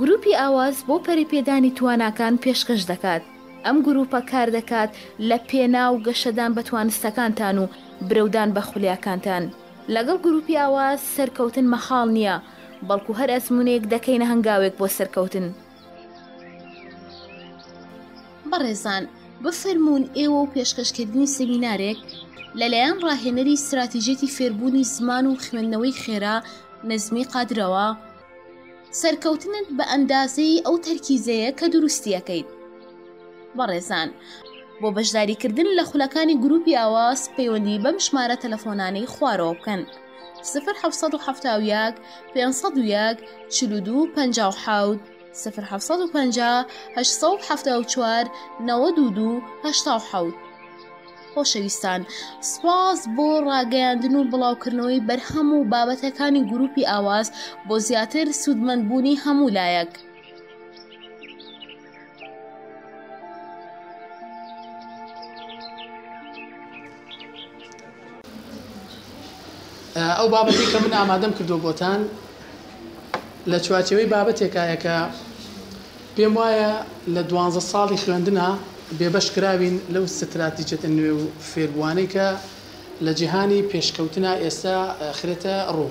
گروپی ئاواز بۆ پەرەپێدانی تواناکان پێشکەش دەکات، ئەم گروپە کاردەکات لە پێناو گەشەدان بە توانستەکانتان و برەودان بە خولیاکانتان. لەگەڵ گروپی ئاواز سەرکەوتن مەحاڵ نییە، بەڵکو هەر ئەزموونێک دەکەینە هەنگاوێک بۆ سەرکەوتن. بەڕێزان بفەرموون ئێوە و پێشکەشکردنی سمینارێک لەلایەن ڕاهێنەری استراتیژێتی فێربوونی زمان و خوێندنەوەی خێرا نەزمی قادرەوە سەرکەوتنت بە ئەندازەی ئەو تەرکیزەیە کە دروستیەکەیت بەڕێزان بۆ بەشداریکردن لە خولەکانی گروپی ئاواز پەیوەندی بەم ژمارە تەلەفۆنانەی خوارەوە بکەن. خۆشەویستان سپاس بۆ ڕاگەیاندن و بڵاوکردنەوەی بەرهەم و بابەتەکانی گروپی ئاواز بۆ زیاتر سوودمەندبوونی هەموو لایەک. ئەو بابەتی کە من ئامادەم کردو بۆتان لە چوارچەوەی بابەتێکایە کە پێم وایە لە دوانزە ساڵی خوێندنا بێبەش کراوین لەو ستراتیجێتە نوێ و فێربووانەی کە لە جیهانی پێشکەوتنا ئێستا خرێتە ڕوو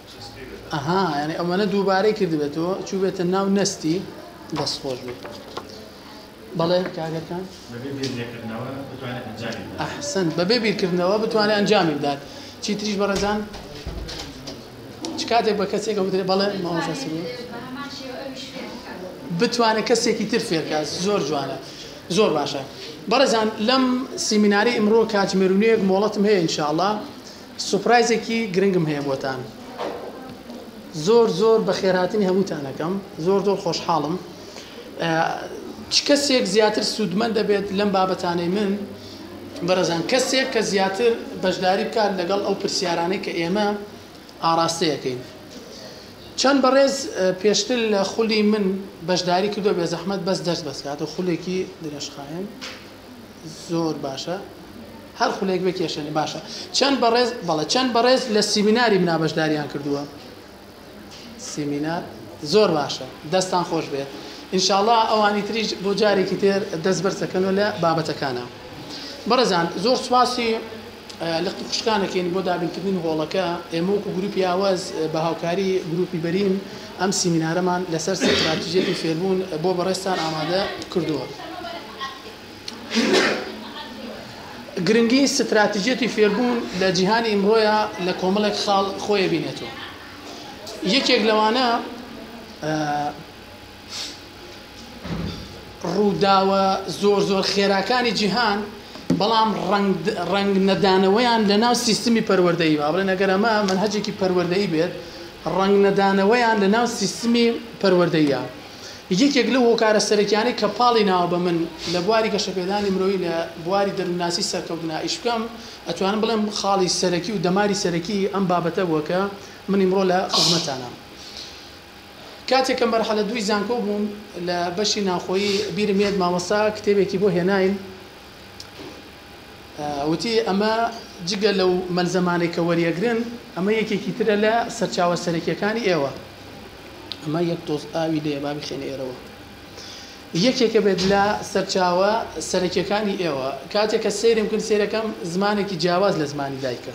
ئەها یعنی ئەمەە دووبارەی کردبێتەوە چوبێتە ناو نەستی دەست خۆش بێت بەڵێ کاگەکان ئەحسن بەبێ بیرکردنەوە بتوانێت ئەنجامی بدات چی تریش بەڕێزان چ کاتێک بە کەسێکە بدرێت بەڵێ بتوانێت کەسێکی تر فێرکە زۆر جوانە زۆر باشە بەڕێزان لەم سیمیناری ئمڕۆ کاتژمێرونەیەک مۆڵەتم هەیە انشاءله سوپرایزێکی گرنگم هەیە بۆتان زۆر زۆر بەخێرهاتنی هەمووتان ئەکەم زۆر زۆر خۆشحاڵم چ کەسێک زیاتر سوودمەند دەبێت لەم بابەتانەی من بەرەزان کەسێک کە زیاتر بەشداری بکات لەگەڵ ئەو پرسیارانەی کە ئێمە ئاراستەیەکەین چەند بەڕێز پێشتر لە خولی من بەشداری کردو بێ زەحمەت بەس دەرس بەسکات و خولێکی درێژخایەن زۆر باشە هەر خولێک بێ کێشەنی باشە چەند بەڕێز بەڵە چەند بەڕێز لە سیمیناری منا بەشداریان کردووە سیمینار زۆر باشە دەستان خۆش بێت ئینشاءڵا ئەوانی تریش بۆ جارێکی تێر دەست بەرسەکەنەوە لە بابەتەکانە بەڕێزان زۆر سوپاسی لەختی خوشکانەکەین بۆ دابینکردن هۆڵەکە ئێمە وەکو گروپی ئاواز بە هاوکاری گروپی بەرین ئەم سیمینارەمان لەسەر سەراتژێتی فێربوون بۆ بەڕێستان ئامادە کردووە. گرنگی ستراتیجیەتی فێربوون لە جیهانی ئیمڕۆیە لە کۆمەڵێک خاڵ خۆیە بینێتەوە یەکێک لەوانە ڕووداوە زۆر زۆر خێراکانی جیهان بەڵام ڕنگ نەدانەوەیان لە ناو سیستمی پەروەردەی با بڵێ نەگەر ئەمە منهجێکی پەروەردەی بێت ڕنگ نەدانەوەیان لە ناو سیستمی پەروەردەیە یەکێک لەو هۆکارە سەرەکیانەی کە پاڵی ناوە بە من لە بواری گەشەپێدانی مرۆیی لە بواری دەروونناسی سەرکەوتنە ئیش بکەم ئەتوانم بڵێم خاڵی سەرەکی و دەماری سەرەکی ئەم بابەتە بووە کە من ئیمڕۆ لە خزمەتتانام کاتێک کە مەرحەلە دووی زانکۆ بووم لە بەشی ناوخۆیی بیرم یەت مامۆستا کتێبێکی بۆ هێناین وتی، ئەمە جگە لەو مەلزەمانەی کە وەریەگرن، ئەمە یەکێکی ترە لە سەرچاوە سەرەکیەکانی ئێوە. ئەمە یەک تۆز ئاوی لێیە با بخەینە ئێرەوە. یەکێکە بێت لە سەرچاوە سەرەکیەکانی ئێوە. کاتێک کە سەیرم کرد سەیرەکەم زمانێکی جیاواز لە زمانی دایکە.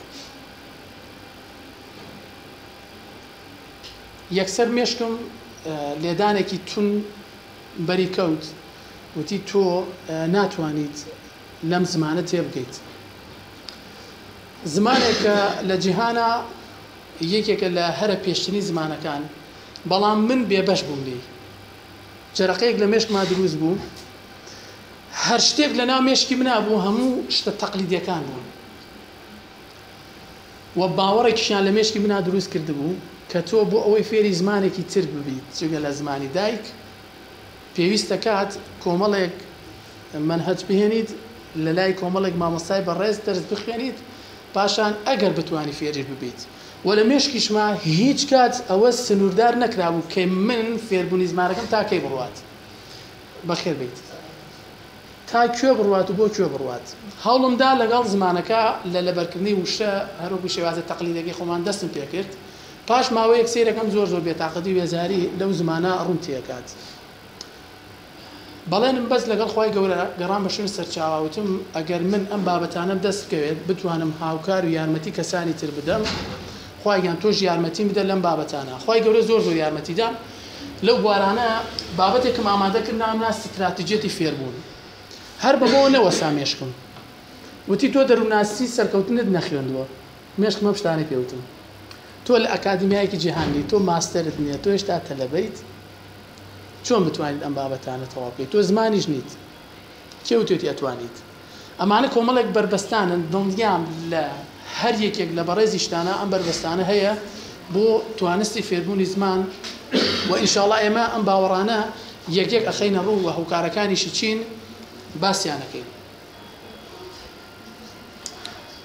یەکسەر مێشکم لێدانێکی تون بەری کەوت وتی تۆ ناتوانیت لەم زمانە تێبگەیت زمانێک کە لە جیهانا یەکێکە لە هەرە پێشترین زمانەکان بەڵام من بێبەش بووم لێی جەرەقەیەک لە مێشکما دروست بوو هەر شتێک لە ناو مێشکی منابوو هەموو شتە تەقلیدەکان بوون و باوەڕێکیشیان لە مێشکی مندا دروست کردبوو کە تۆ بۆ ئەوەی فێری زمانێکی تر ببیت جگە لە زمانی دایک پێویست دەکات کۆمەڵێک مەنهەج بهێنیت لە لای کۆمەڵێک مامۆستای بەڕێز دەرس بخوێنیت پاشان ئەگەر بتوانی فێری ببیت و لە مێشکیشما هیچ کات ئەوە سنووردار نەکرابوو کە من فێربوونی زمانەکەم تا کەی بڕوات بەخێر بێیت تا کوێ بڕوات و بۆ کوێ بڕوات. هەوڵم دا لەگەڵ زمانەکە لە لەبەرکردنی وشە هەر وەکو شێوازە تەقلیدەکەی خۆمان دەستم پێ کرد. پاش ماوەیەک سەیرەکەم زۆر زۆر بێتاقەتی و بێزاری لەو زمانە ڕووم تێ ئەکات. بەڵێنم بەست لەگەڵ خوای گەورە گەڕام بە شوێن سەرچاوە وتم ئەگەر من ئەم بابەتانەم دەست بکەوێت بتوانم هاوکار و یارمەتی کەسانی تر بدەم. خوایگیان تۆش یارمەتیم بدە لەم بابەتانە. خوای گەورە زۆر زۆر یارمەتی دام. لەو بوارانە بابەتێکم ئامادە کرد ناوم نا ستراتیجیەتی فێربوون هەر بەمەوە نەوەسا مێشکم وتی تۆ دەروناسی سەرکەوتنت نەخوێندووە مێشکم ئەم شتانەی پێوتم تۆ لە ئەکادیمیایەکی جیهانی تۆ ماستەرت نییە تۆ هێشتا تەلەبەیت چۆن بتوانیت ئەم بابەتانە تەواو بکەیت تۆ زمانیش نیت کێ وتێتی ئەتوانیت ئەمانە کۆمەڵێک بەربەستانن، دڵنیام لە هەر یەکێک لە بەڕێزیشتانا ئەم بەربەستانە هەیە بۆ توانستی فێربوونی زمان و ئینشاڵا ئێمە ئەم باوەڕانە یەک یەک ئەخەینە ڕوو و هۆکارەکانیشی چین باسیان ئەکەین.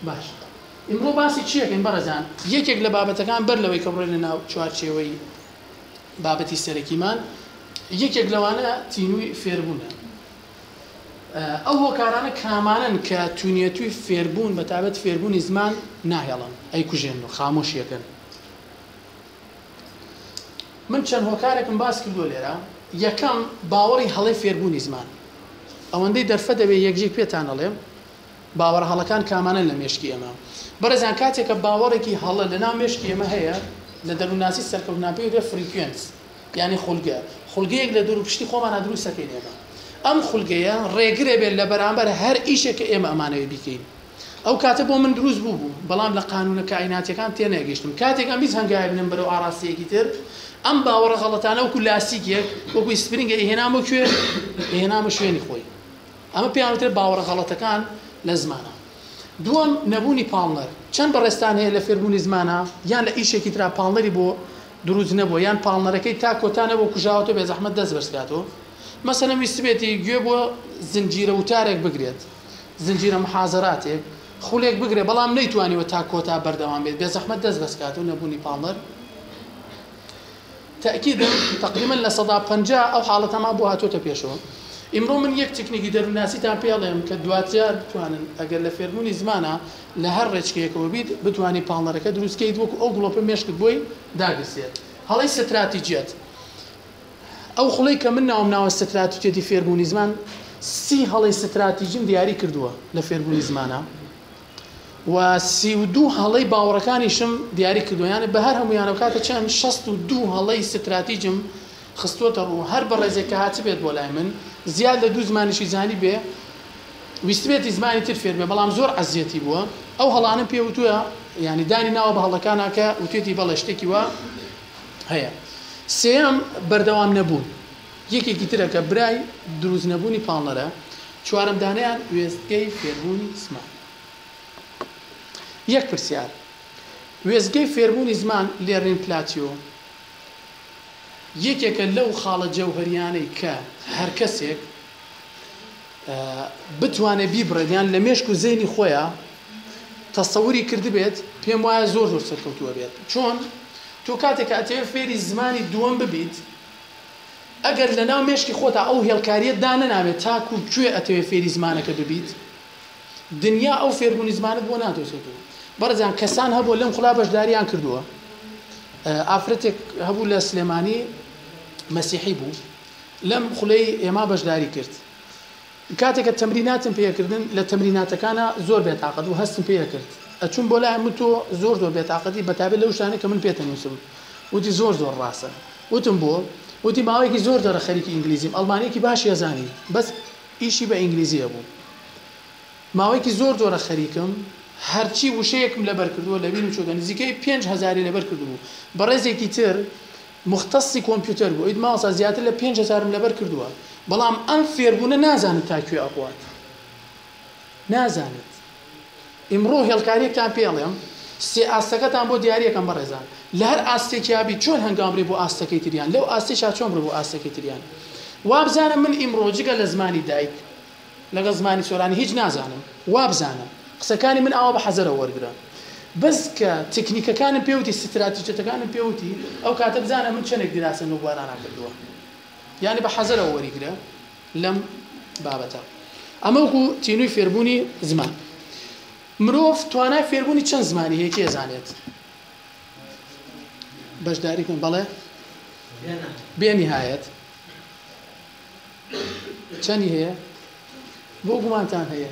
باش ئیمڕۆ باسی چی ئەکەین بەڕێزان؟ یەکێک لە بابەتەکان بەر لەوەی کە بڕۆینە ناو چوارچێوەی بابەتی سەرەکیمان یەکێک لەوانە تینووی فێربوونە. ئەو هۆکارانە کامانەن کە تونیەتوی فێربوون بە تایبەت فێربوونی زمان ناهێڵن ئەیکوژێنن و خامۆشی ئەکەن؟ من چەند هۆکارێکم باس کردووە لێرە یەکەم باوەڕی هەڵەی فێربوونی زمان ئەوەندەی دەرفە دەبێت یەکجێ پێتان ئەڵێم باوەڕە هەڵەکان کامانە لە مێشکی ئێمە بەڕێزان کاتێکە باوەڕێکی هەڵە لە ناو مێشکی ئێمە هەیە لە دەروونناسی سەرکەوتناپی دێ فریکوێنس یانی خولگە، خولگەیەک لە دوروپشتی خۆمانا دروست دەکەین ئێمە. ئەم خولگەیە ڕێگرە بێت لە بەرامبەر هەر ئیشێک کە ئێمە ئەمانەوێت بیکەین. ئەو کاتە بۆ من دروست بووبوو، بەڵام لە قانوونە کائیناتییەکان تێنەگەیشتم. کاتێک ئەمویست هەنگاوێک بنێم بەرەو ئاڕاستەیەکی تر، ئەم باوەڕە غەڵەتانە وەکوو لاسیکێک، وەکوو ئیسپرینگێک ئەیهێنامەوە کوێ؟ ئەیهێنامە شوێنی خۆی. ئەمە پێیان وترێت باوەڕە غەڵەتەکان لە زمانا. دووەم، نەبوونی پاڵنەر. چەند بەڕێزتان هەیە لە فێربوونی زمانا یان لە ئیشێکی ترا پاڵنەری بۆ، دروست نەبووە یان پاڵنەرەکەی تا کۆتا نەبوو کوژاوەتەوە بێزەحمەت دەست بەرز کاتەوە مەسەلەن ویستبێتی گوێ بۆ زنجیرە وتارێک بگرێت زنجیرە محازەراتێک خولێک بگرێ بەڵام نەیتوانیوە تا کۆتا بەردەوام بێت بێزەحمەت دەست بەرز کاتەوە نەبوونی پاڵنەر تأکید تقریبا لە سەدا پەنجا ئەو حاڵەتەمان بۆ هاتۆتە پێشەوە ئیمڕۆ من یەک تکنیکی دەروناسی تا پێڵێم کە دواتر بتوانن ئەگەر لە فێربوونی زمانە لە هەر ڕێچکەیەکەوە بیت بتوانی پاڵنەرەکە دروست کەیت وەکو ئەو گڵۆپەی مێشکت بۆی داگیرسێت هەڵەی ستراتیجیەت ئەو خولەی کە من ناوم ناوە ستراتیجیەتی فێربوونی زمان سی هەڵەی ستراتیجیم دیاری کردووە لە فێربوونی زمانە و سی و دوو هەڵەی باوەڕەکانیشم دیاری کردویانە بە هەر هەمویانە کاتە چەند شەست و دوو هەڵەی ستراتیجم خستووەتەڕوو، هەر بەڕێزێک کە هاتبێت بۆ لای من زیاد لە دوو زمانیشی زانیبێ، ویستبێتی زمانی تر فێر بێ، بەڵام زۆر عەزیەتی بووە، ئەو هەڵانەم پێ وتووە، یانی دانی ناوە بە هەڵەکانا کە وتوێتی بەڵێ شتێکی وا هەیە. سێیەم، بەردەوام نەبوون، یەکێکی ترە کە برای دروست نەبوونی پاڵنەرە. چوارەم دانیان وێستگەی فێربوونی زمان. یەک پرسیار، وێستگەی فێربوونی زمان لێرنین پلاتیۆ؟ یەکێکە لەو خاڵە جەوهەرییانەی کە هەرکەسێک بتوانێت بیبڕێت یان لە مێشک و زەینی خۆیا تەسەوری کردبێت پێم وایە زۆر زۆر سەرکەوتووە بێت چۆن تۆ کاتێک کە ئەتەوێت فێری زمانی دووەم ببیت ئەگەر لە ناو مێشکی خۆتا ئەو هێڵکاریت دانەناوێت تاکو کوێ ئەتەوێت فێری زمانەکە ببیت دنیا ئەو فێربونی زمانت بۆ نادۆزێتەوە بەڕێزان کەسان هەبوو لەم خولا بەشداریان کردووە ئافرەتێک هەبوو لە سلێمانی مەسیحی بوو لەم خولەی ئێمە بەشداری کرد کاتێکە تەمریناتم پێکردن لە تەمریناتەکانە زۆر بێت تااقەت و هەستم پێ کرد ئەچون بۆ لای من تۆ زۆر زۆر بێت تااقەتی بەتابێت لەو شتانە کە من پێتە نووسم وتی زۆر زۆر ڕاستە وتم بۆ وتی ماوەیەکی زۆر دەرە خەریکی ئینگلیزیم ئەڵمانێکی باشی ئەزانی بەس ئیشی بە ئینگلیزی هەبوو ماوەیەکی زۆر زۆرە خەریکم هەرچی وشەیەکم لەبەر کردووە لەبیر و چۆتە نزیکەی پێنج هەزاری لەبەر کردبوو بەڕێزێکی تر موختەسی کۆمپیوتەر بوو ئیت ماوسا زیاتر لە پێنج هەزارم لەبەر کردووە بەڵام ئەم فێربوونە نازانم تا کوێ ئەڕوات نازانیت. ئیمڕۆ هێڵکاریەکتان پێ ئەڵێم سێ ئاستەکەتان بۆ دیاری ئەکەم بەڕێزان لەهەر ئاستێکیا بیت چۆن هەنگاو بنێ بۆ ئاستەکەی تریان لەو ئاستەیشا چۆن بڕۆی بۆ ئاستەکەی تریان وابزانم من ئیمڕۆ جگە لە زمانی دایک لەگەڵ زمانی سۆرانی هیچ نازانم وابزانە قسەکانی من ئاوا بە حەزەرەوە وەرگرە بەس کە تکنیکەکانم پێوتی ستراتیجەتەکانم پێوتی ئەو کاتە بزانە من چەنێک دراسەم لەو بوارانە کردووە. یانی بە حەزەرەوە وەریگرە لەم بابەتە. ئەمە وەکو تینووی فێربوونی زمان. مرۆڤ توانای فێربوونی چەند زمانی هەیە کێ زانێت؟ بەشداری کن بەڵێ بێ نهایەت چەندی هەیە بۆ گومانتان هەیە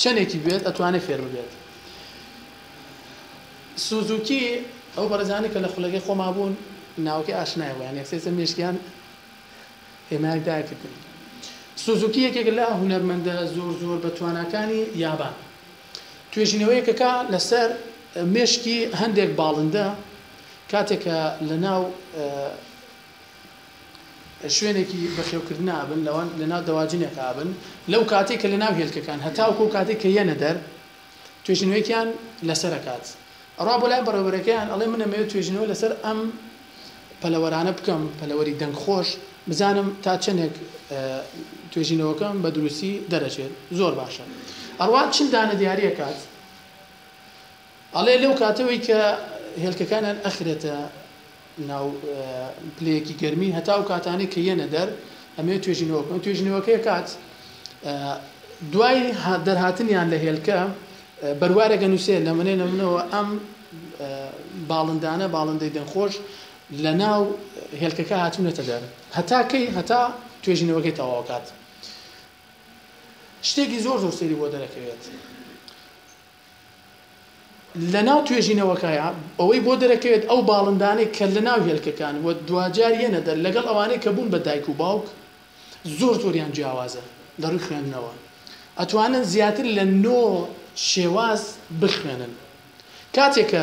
چەنێکی بێت ئەتوانێت فێر ببێت سوزوکی ئەو بەڕێزانەی کە لە خولەکەی خۆما بوون ناوەکەی ئاشنایە بۆ یان یەکسێ مێشکیان هێمایەک داکردن سوزوکی یەکێک لە هونەرمەندە زۆر زۆر بە تواناکانی یابان توێژینەوەیەکەکە لەسەر مێشکی هەندێک باڵندە کاتێکە لە ناو شوێنێکی بەخێوکردنە ئەبن لەوان لەناو دەواجنێکا ئەبن لەو کاتێک کە لەناو هێلکەکان هەتاوکو ئەو کاتێک کە یەنە دەر توێژینەوەیەکیان لەسەر ئەکات ئەڕوا بۆ لایەن بەڕێوەبەرەکەیان ئەڵێ من ئەمەوێ توێژینەوە لەسەر ئەم پەلەوەرانە بکەم پەلەوەری دەنگخۆش بزانم تا چەندێک توێژینەوەکەم بە دروستی دەرەچێت زۆر باشە ئەڕوا چل دانە دیاری ئەکات ئەڵێ لەو کاتەوەی کە هێلکەکانیان ئەخرێتە ناو پلەیەکی گەرمی هەتا ئەو کاتانەی کە یەنە دەر ئەمەوێت توێژینەوە بکەن توێژینەوەکەی کات دوای دەرهاتنیان لە هێلکە بەروارەگە نووسێ لە منێ نەمنەوە ئەم باڵندانە باڵندەی دەنگخۆش لە ناو هێلکەکە هاتوونەتە دەر هەتاکەی هەتا توێژینەوەکەی تەواوکات شتێکی زۆر زۆر سێری بۆ دەرەکەوێت لەناو توێژینەوەکایا ئەوەی بۆ دەرەکەوێت ئەو باڵندانەی کە لەناو هێلکەکان و دواجار یەنە دەر لەگەڵ ئەوانەی کە بوون بە دایک و باوک زۆر زۆریان جیاوازە لە ڕووی خوێندنەوە ئەتوانن زیاتر لە نۆ شێواز بخوێنن کاتێک کە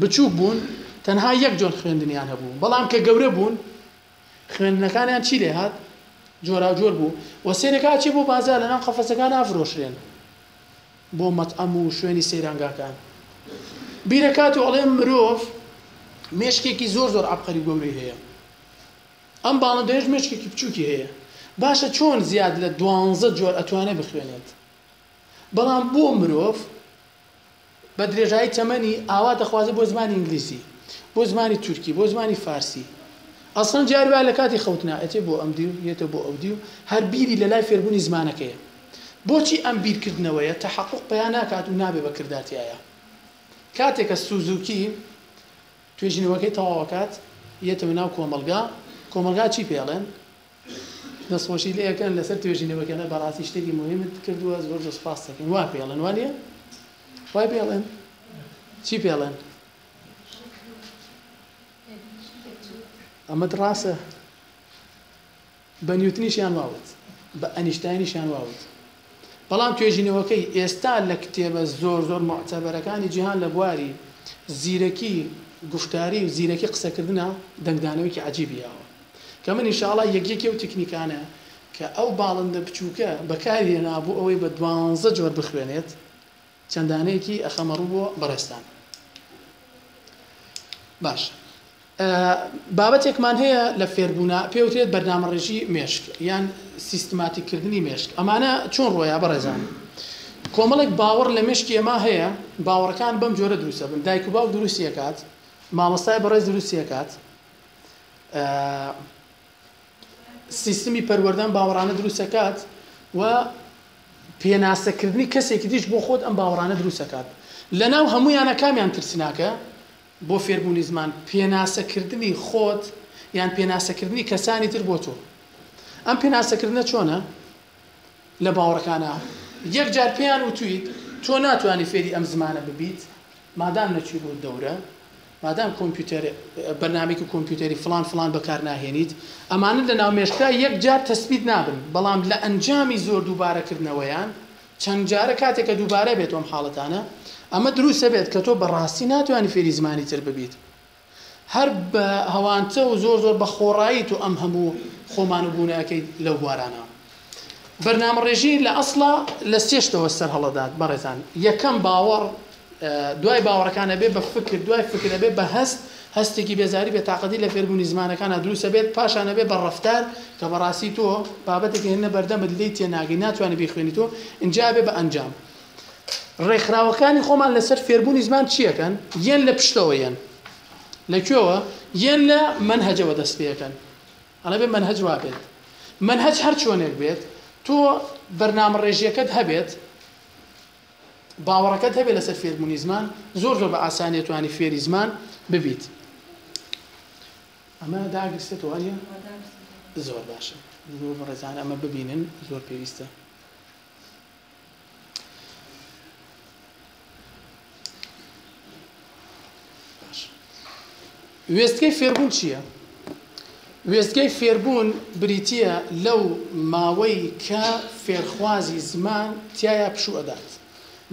بچووک بوون تەنها یەک جۆر خوێندنیان هەبوو بەڵام کە گەورە بوون خوێندنەکانیان چی لێ هات جۆراوجۆر بوو و سێرەکە ئەچێ بۆ بازار لەناو قەفەسەکان ئافرۆشرێن بۆ مەتعەم و شوێنی سەیرانگاکان بیرەکات و ئەڵێ مرۆڤ مێشکێکی زۆر زۆر عەبقەری و گەورەی هەیە ئەم باڵندەیەش مێشکێکی بچووکی هەیە باشە چۆن زیاد لە دوانزە جۆر ئەتوانێ بخوێنێت بەڵام بۆ مرۆڤ بە درێژایی تەمەنی ئاوا دەخوازێت بۆ زمانی ئینگلیزی بۆ زمانی تورکی بۆ زمانی فارسی ئەسڵەن جاربا لە کاتی خەوتنا ئەچێ بۆ ئەم دیو یێتە بۆ ئەو دیو هەر بیری لە لای فێربوونی زمانەکەیە بۆچی ئەم بیرکردنەوەیە تەحەقوق پەیا ناکات و نابێ بە کردار تیایا کاتێ کە سوزوکی توێژینەوەکەی تەواو ئەکات یەتەوە ناو کۆمەڵگا کۆمەڵگا چی پێ ئەڵێن؟ دەستخۆشی لێ ئەکەن لەسەر توێژینەوەکەدا بەڕاستی شتێکی موهیمت کردوە زۆر زۆر سوپاست ئەکەین وا پێ ئەڵێن وا نیە؟ وای پێ ئەڵێن؟ چی پێ ئەڵێن؟ ئەمەت ڕاستە؟ بە نیوتنیشیان وا وت، بە ئەنیشتاینیشیان وا وت. بەڵام توێژینەوەکەی ئێستا لە کتێبە زۆر زۆر موعتەبەرەکانی جیهان لە بواری زیرەکی گوشتاری و زیرەکی قسەکردنا دەنگدانەوەیەکی عەجیبی یاوە کە من ئینشاڵا یەک یەکی ئەو تیکنیکانە کە ئەو باڵندە بچووکە بەکاری هێنا بۆ ئەوەی بە دوانزە جۆر بخوێنێت چەند دانەیەکی ئەخەمە ڕوو بۆ بەڕێزتان باش بابەتێکمان هەیە لە فێربوونا پێوترێت بەرنامەڕێژی مێشک یان سیستماتیک کردنی مێشک ئەمانە چۆن ڕۆیا بەڕێزان کۆمەڵێک باوەڕ لە مێشکی ئەما هەیە باوەڕەکان بەم جۆرە دروستە بن دایک و باو دروستیەکات مامۆستای بەڕێز دروستیەکات سیستمی پەروەردەم باوەڕانە دروست ئەکات و پێناسە کردنی کەسێکی دیش بۆ خۆت ئەم باوەڕانە دروست ئەکات لە ناو هەموویانە کامیان ترسناکە بۆ فێربوونی زمان پێناسە کردنی خۆت یان پێناسە کردنی کەسانی تر بۆ تۆ ئەم پێناسە کردنە چۆنە لە باوەڕکانا یەک جار پێیان وتویت تۆ ناتوانی فێری ئەم زمانە ببیت مادام نەچوی بۆ دەورە مادام کۆمپیوتەر بەرنامەیەکی کۆمپیوتەری فڵان فڵان بەکار ناهێنیت ئەمانە لە ناو مێشکا یەک جار تەسبیت نابن بەڵام لە ئەنجامی زۆر دووبارە کردنەوەیان چەند جارە کاتێک کە دووبارە بێت ئەم حاڵەتانە ئەمە دروستە بێت کە تۆ بەڕاستی ناتوانی فێری زمانی تر ببیت. هەر بە هەوانتە و زۆر زۆر بە خۆڕایی تۆ ئەم هەموو خۆمان و بوونە ئەکەیت لەو بوارانە. بەرنامەڕێژی لە ئەسڵا لە سێ شتەوە سەرهەڵەدات بەڕێزان، یەکەم باوەڕ دوای باوەڕەکان ئەبێ بە فکر، دوای فکر ئەبێ بە هەست، هەستێکی بێزاری بێتاقەتی لە فێربوونی زمانەکانا دروست ئەبێت، پاشان ئەبێ بە ڕەفتار کە بەڕاستی تۆ بابەتێک ئەهێننە بەردەمت لێی تێناگەی ناتوانی بیخوێنیتەوە، ئینجا ئەبێ بە ئەنجام. ڕێکخراوەکانی خۆمان لەسەر فێربوونی زمان چیەکەن یەن لە پشتەوە یەن لە کوێوە یەن لە منهجەوە دەست پێەکەن ئەڵێ بێ منهج وابێت منهج هەر چۆنێک بێت تۆ بەرنامە ڕێژیەکەت هەبێت باوەڕەکەت هەبێت لەسەر فێربوونی زمان زۆر زۆر بە ئاسانی توانی فێری زمان ببیت ئەمە داگرسێتەوە ئەە زۆر باشە زۆر بەڕێزان ئەمە ببینن زۆر پێویستە وێستگەی فێربوون چییە؟ وێستگەی فێربوون بریتییە لەو ماوەی کە فێرخوازی زمان تایە پشوو ئەدات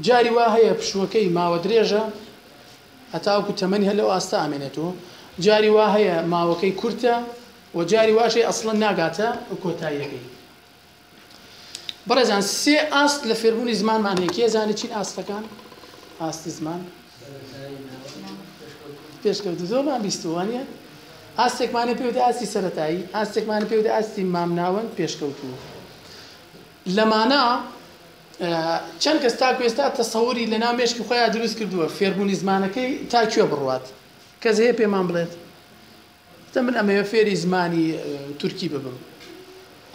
جاری وا هەیە پشووەکەی ماوە درێژە هەتاوکو تەمەنی هەر لەو ئاستا ئامێنێتەوە جاری وا هەیە ماوەکەی کورتە و جاری واشەی ئەسڵەن ناگاتە کۆتاییەکەی بەڕێزان سێ ئاست لە فێربوونی زمانمان هەیە کێ زانی چین ئاستەکان ئاستی زمان پێشکەوتو زۆرمان بیستوانە ئاستێکمانە پێوتە ئاستی سەتایی ئاستێکمانە پێوتە ئاستی مامناوەند پێشکەوتو لەمانە چەند کەس تا کوێستا تەسەوری لە ناو مێشکی خۆیان دروست کردووە فێربوونی زمانەکەی تا کوێ بڕوات کەس هەیە پێمان بڵێت کچە من ئەمەوێ فێری زمانی تورکی ببم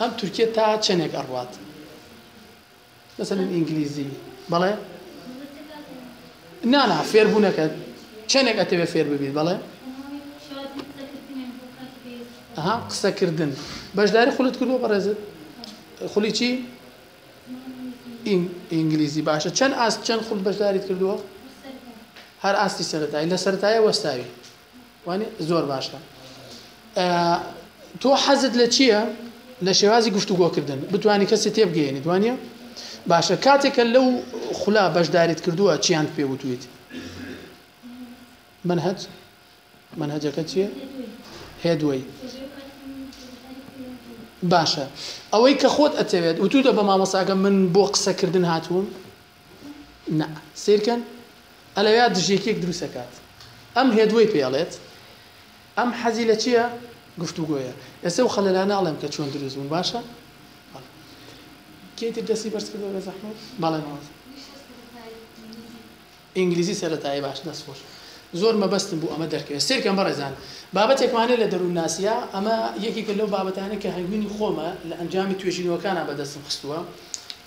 ئەم تورکیە تا چەنێک ئەڕوات مەسەلەن ئینگلیزی بەڵێ نانا فێر بوونەکە چەنێک ئەتەوێ فێر ببیت بەڵێ ها قسەکردن بەشداری خولت کردو بەڕێزت خولی چی ئینگلیزی باشە چەند ئاست چەند خول بەشداریت کردووە هەر ئاستی سەرەتایی لە سەرەتایە وەستاوی وانیە زۆر باشە تۆ حەزت لە چییە لە شێوازی گفتوگۆکردن بتانی کەسی تێبگەێنی دوانە باشە کاتێکە لەو خلا بەشداریت کردووە چیان پێ وتویت من هەت من هەجەکە چییە هێدوەی باشە ئەوەی کە خۆت ئەتەوێت وتوتە بە مامەساگە من بۆ قسەکردن هاتووم نا سەیرکەن ئەلەویا دژیەکیەک دروست ئەکات ئەم هێدوەی پێ ئەڵێت ئەم حەزی لە چییە گفتوگۆیە ئێستا و خەلەلانە ئەڵێم کە چۆن دروست بوون باشە کێتر دەستی بەرز کردەوە بە زەحمەت بەڵێ ماڵ ئینگلیزی سەرەتایی باش دەست خۆش زۆر مەبەستم بوو ئەمە دەرکەوێت سێرکەم بەڕێزان بابەتێکمانێ لە دەروون ناسیە ئەمە یەکێکە لەو بابەتانە کە هەنگوینی خۆمە لە ئەنجامی توێژینەوەکانە بەدەستم خستووە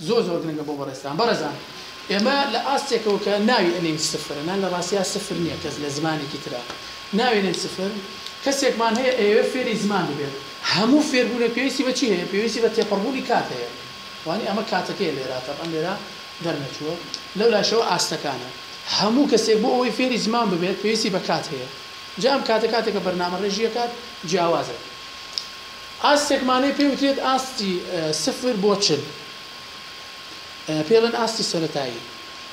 زۆر زۆر گرنگە بۆ بەڕێزتان. بەڕێزان ئێمە لە ئاستێکەوە کە ناوی ئەنێین سفر نا لە ڕاستیا سفر نیە کەس لە زمانێکی ترە ناوی ئەنێن سفر کەسێکمان هەیە ئەیەوێت فێری زمان ببێت هەموو فێربوونێک پێویستی بە چی هەیە پێویستی بە تێپەڕبوونی کات هەیە وانیە ئەمە کاتەکەیە لێرە تەبعەن لێرە دەرنەچووە لەو لاشەوە ئاستەکانە هەموو کەسێک بۆ ئەوەی فێری زمان ببێت پێویستی بە کات هەیە جا ئەم کاتە کاتێکە بەرنامە ڕێژی ئەکات جیاوازە. ئاستێک مانەی پێ وترێت ئاستی سفر بۆ چل. پێی ئەڵێن ئاستی سەرەتایی.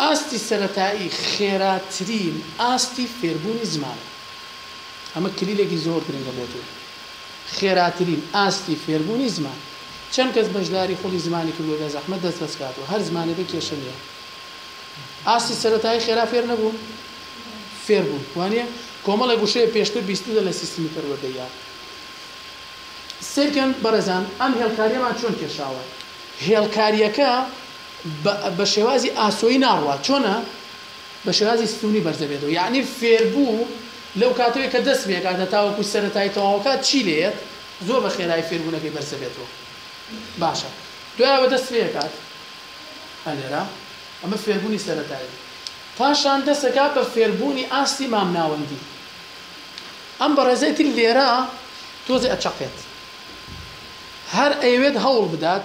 ئاستی سەرەتایی خێراترین ئاستی فێربوونی زمانە. ئەمە کلیلێکی زۆر گرنگە بۆ تۆ. خێراترین ئاستی فێربوونی زمان. چەند کەس بەشداری خولی زمانی کردووە بێزەحمەت دەست بەس کاتەوە. هەر زمانێ بێ کێشە نییە. ئاستی سەرەتایی خێرا فێر نەبوون؟ فێربوون. وانییە؟ کۆمەڵێک وشەیە پێشتر بیستتە لە سیستمی پەروەردەییان. سەیرکەن بەڕێزان ئەم هێڵکاریەمان چۆن کێشاوە هێڵکاریەکە بە شێوازی ئاسۆی ناڕوات چۆنە بە شێوازی ستونی بەرزەبێتەوە یعنی فێربوو لەو کاتەوەی کە دەست بێکاتە تاوەکو سەرەتای تەواوکات چی لێت زۆر بە خێرای فێربوونەکەی بەرزەبێتەوە باشە دوایەوە دەست پێکات ئەلێرا ئەمە فێربوونی سەرەتایی پاشان دەسەکە بە فێربوونی ئاستی مامناوەندی ئەم بەڕێزەی تر لێرە تۆزێ ئەچەقێت هەر ئەیەوێت هەوڵ بدات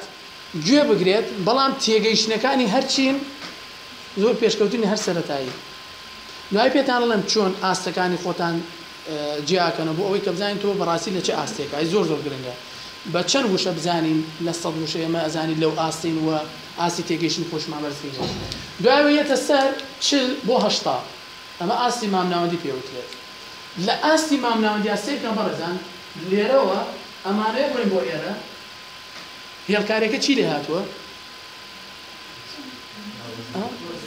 گوێ بگرێت بەڵام تێگەیشتنەکانی هەرچین زۆر پێشکەوتنی هەر سەرەتایی دوای پێتان بڵێم چۆن ئاستەکانی خۆتان جیاکەنەوە بۆ ئەوەی کە بزانین تۆ بەڕاستی لە چ ئاستێکە ئەی زۆر زۆر گرنگە بە چەند وشە بزانین لە سەد وشە ئێمە ئەزانین لەو ئاستین وە ئاستی تێگەیشتنی خۆشمان بەرزین دوایەوە یەتە سەر چل بۆ هەشتا ئەمە ئاستی مامناوەندی پێ وترێت. لە ئاستی مامناوەندیا سەیر بکەن بەڕێزان، لێرەوە ئەمانەیە بڕۆین بۆ ئێرە، هێڵکارەکە چی لێ هاتووە؟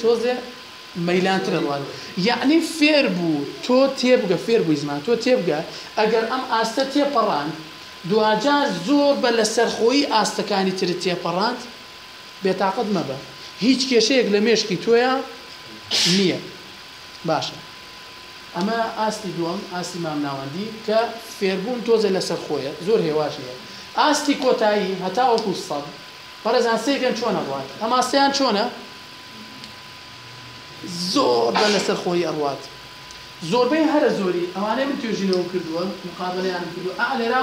تۆزێ مەیلانترە بڵات. یعنی فێر بوو، تۆ تێبگە فێر بووی زمان، تۆ تێبگە ئەگەر ئەم ئاستە تێپەڕاند، دواجار زۆر بە لەسەرخۆیی ئاستەکانی ترت تێپەڕاند، بێتاقەت مەبە هیچ کێشەیەک لە مێشکی تۆیا نیە باشە ئەمە ئاستی دووەم ئاستی مامناوەندی کە فێربوون تۆزێ لەسەر خۆیە زۆر هێواش نیە ئاستی کۆتایی هەتاوەکو سەد بەڕێزان سێکەن چۆن ئەڕوات ئەم ئاستەیان چۆنە زۆر بە لەسەر خۆی ئەڕوات زۆربەی هەرە زۆری ئەوانەی من توێژینەوەم کردووە مقابلەیانم کردووە ئا لێرە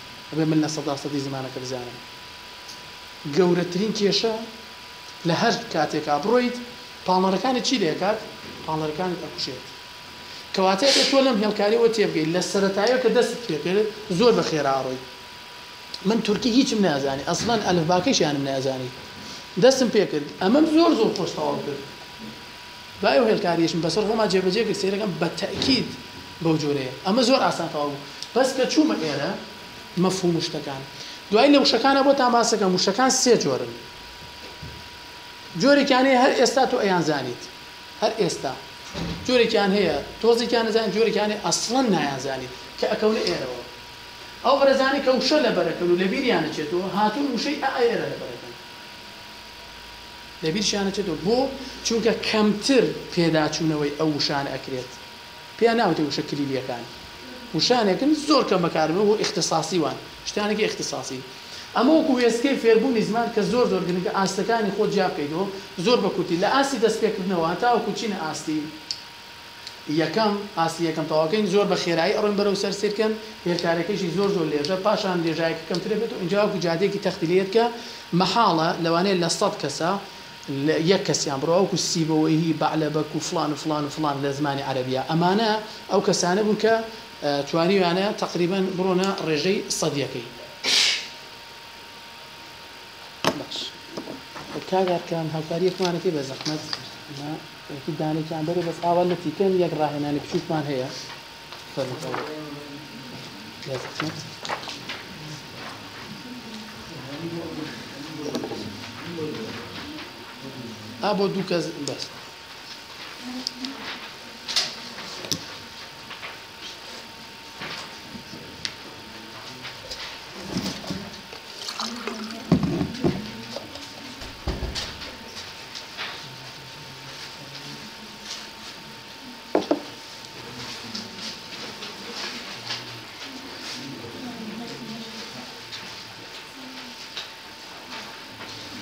ئەبێ من لە سەدا سەدی زمانەکە بزانم گەورەترین کێشە لە هەر کاتێکا بڕۆیت پاڵنەرەکانی چی دەکات پاڵنەرەکانت ئەکوشێت کەواتە ئەبێت تۆ لەم هێڵکاریەوە تێبگەیت لە سەرەتایە کە دەستت پێکرد زۆر بە خێرا ئەڕۆیت من تورکی هیچم نازانی ئەسڵەن ئەلفباکەشیانم نازانی دەستم پێکرد ئەمەم زۆر زۆر خۆش تەواو کرد دوای ئەو هێلکاریەشم بەسەر خۆما جێبەجێ کرد سەیرەکەم بە تەئکید بەو جۆرەیە ئەمە زۆر ئاسان تەواو بوو بەس کە چوومە ئێرە مەفهوم و شتەکان دوای لە وشەکانە بۆتان باسەکەم وشەکان سێ جۆرن جۆرێکیان هەیە هەر ئێستا تۆ ئەیانزانیت هەر ئێستا جۆرێکیان هەیە تۆزێکیان نەزانیت جۆرێکیان هەیە ئەسڵەن نایانزانیت کە ئەکەونە ئێرەوە ئەو بەرەزانانی کە وشە لەبەرەکەن و لەبیریان نەچێتەوە هاتوون وشەی ئا ئێرە لەبەرەکەن لەبیرشیان ئەچێتەوە بۆ؟ چونکە کەمتر پێداچوونەوەی ئەو وشانە ئەکرێت پێیان ناوترێت وشە کلیلیەکان وشانێکن زۆر کەم بەکاربن وەکو ئیختساسی وان شتانێکی ئیختساسین ئەمە وەکو وێستگەی فێربوونی زمان کە زۆر زۆر گرنگە ئاستەکانی خۆت جیا بکەیتەوە زۆر بە کورتی لە ئاستی دەست پێکردنەوە هەتاوەکو چینە ئاستی یەکەم، ئاستی یەکەم تەواوکەین، زۆر بە خێرایی ئەڕۆین بەرەو سەر سرکەن، هێلکارەکەیشی زۆر زۆر لێژە، پاشان لێژایەکە کەمترە بێتەوە، ئینجا وەکو جادەیەکی تەختی لێ یەت کە مەحاڵە لەوانەیە لە سەد کەسە یەک کەسیان بڕوا وەکو سیبوەیهی، بەعلەبەک و فڵان و فڵان و فڵان لە زمانی عەرەبییا ئەمانە ئەو کەسانە بوون کە توانیویانە تەقریبەن بڕۆنە ڕێژەی سەدیەکەی. باش کاک ئارکان هاوکاریەکمانەکەی بێزەحمەت. یەکیت دانێکیان دەرێ بەس ئاوا لەتی کەن یەک ڕاهێنانی بچووکمان هەیە ئا بۆ دوو کەس بەس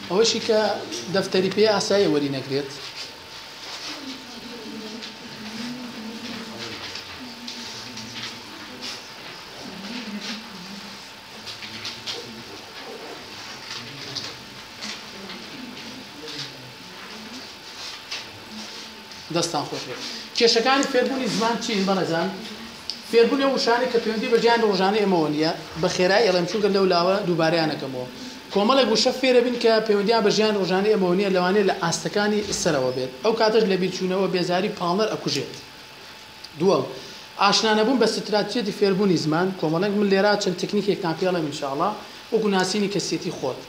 ئەوەشی کە دەفتەری پێ ئاسایە وەری نەگرێت دەستان خۆش بێت کێشەکانی فێربوونی زمان چین بەڕێزان فێربوون ئەو وشانە کە پەیوەندی بە ژیان ڕۆژانە ئێمەوە نیە بە خێرای ئەڵێم چونکە لەو لاوە دووبارەیانەکەمەوە کۆمەڵێک وشە فێرە بین کە پەیوەندیان بە ژیان ڕۆژانە ئێمەوە نیە لەوانەیە لە ئاستەکانی سەرەوە بێت ئەو کاتەش لە بیرچوونەوە بێزاری پاڵنەر ئەکوژێت دووەم، ئاشنانەبوون بە ستراتیجەتی فێربوونی زمان، کۆمەڵێک من لێرا چەند تەکنیکێکتان پێ ئەڵێم انشاءاللە، وەکو ناسینی کەسیەتی خۆت.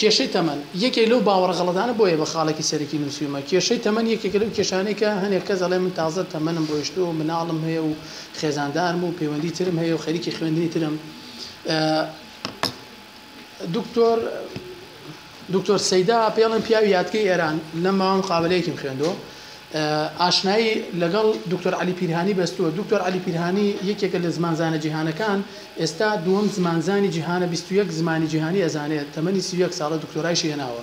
کێشەی تەمەن، یەکێک لەو باوەڕە غەڵەتانە بۆیە بە خاڵێکی سەرەکی نووسیومە، کێشەی تەمەن یەکێکە لەو کێشانەی کە هەنێک کەس ئەڵێ من تازە تەمەنم ڕۆیشتووە و مناڵم هەیە و خێزاندارم و پەیوەندی ترم هەیە و خەریکی خوێندنی ترم. دکتۆر دکتۆر سەیدا پێڵێن پیاوی یادکەی ئێران لە ماوە مقابلەیەکیم خوێندەوە ئاشنایی لەگەڵ دکتۆر علی پیرهانی بەستووە دکتۆر علی پیرهانی یەکێکە لە زمانزانە جیهانەکان ئێستا دووەم زمانزانی جیهانە 21 زمانی جیهانی ئەزانێت تەمەنی 31 ساڵە دکتۆرایشی هێناوە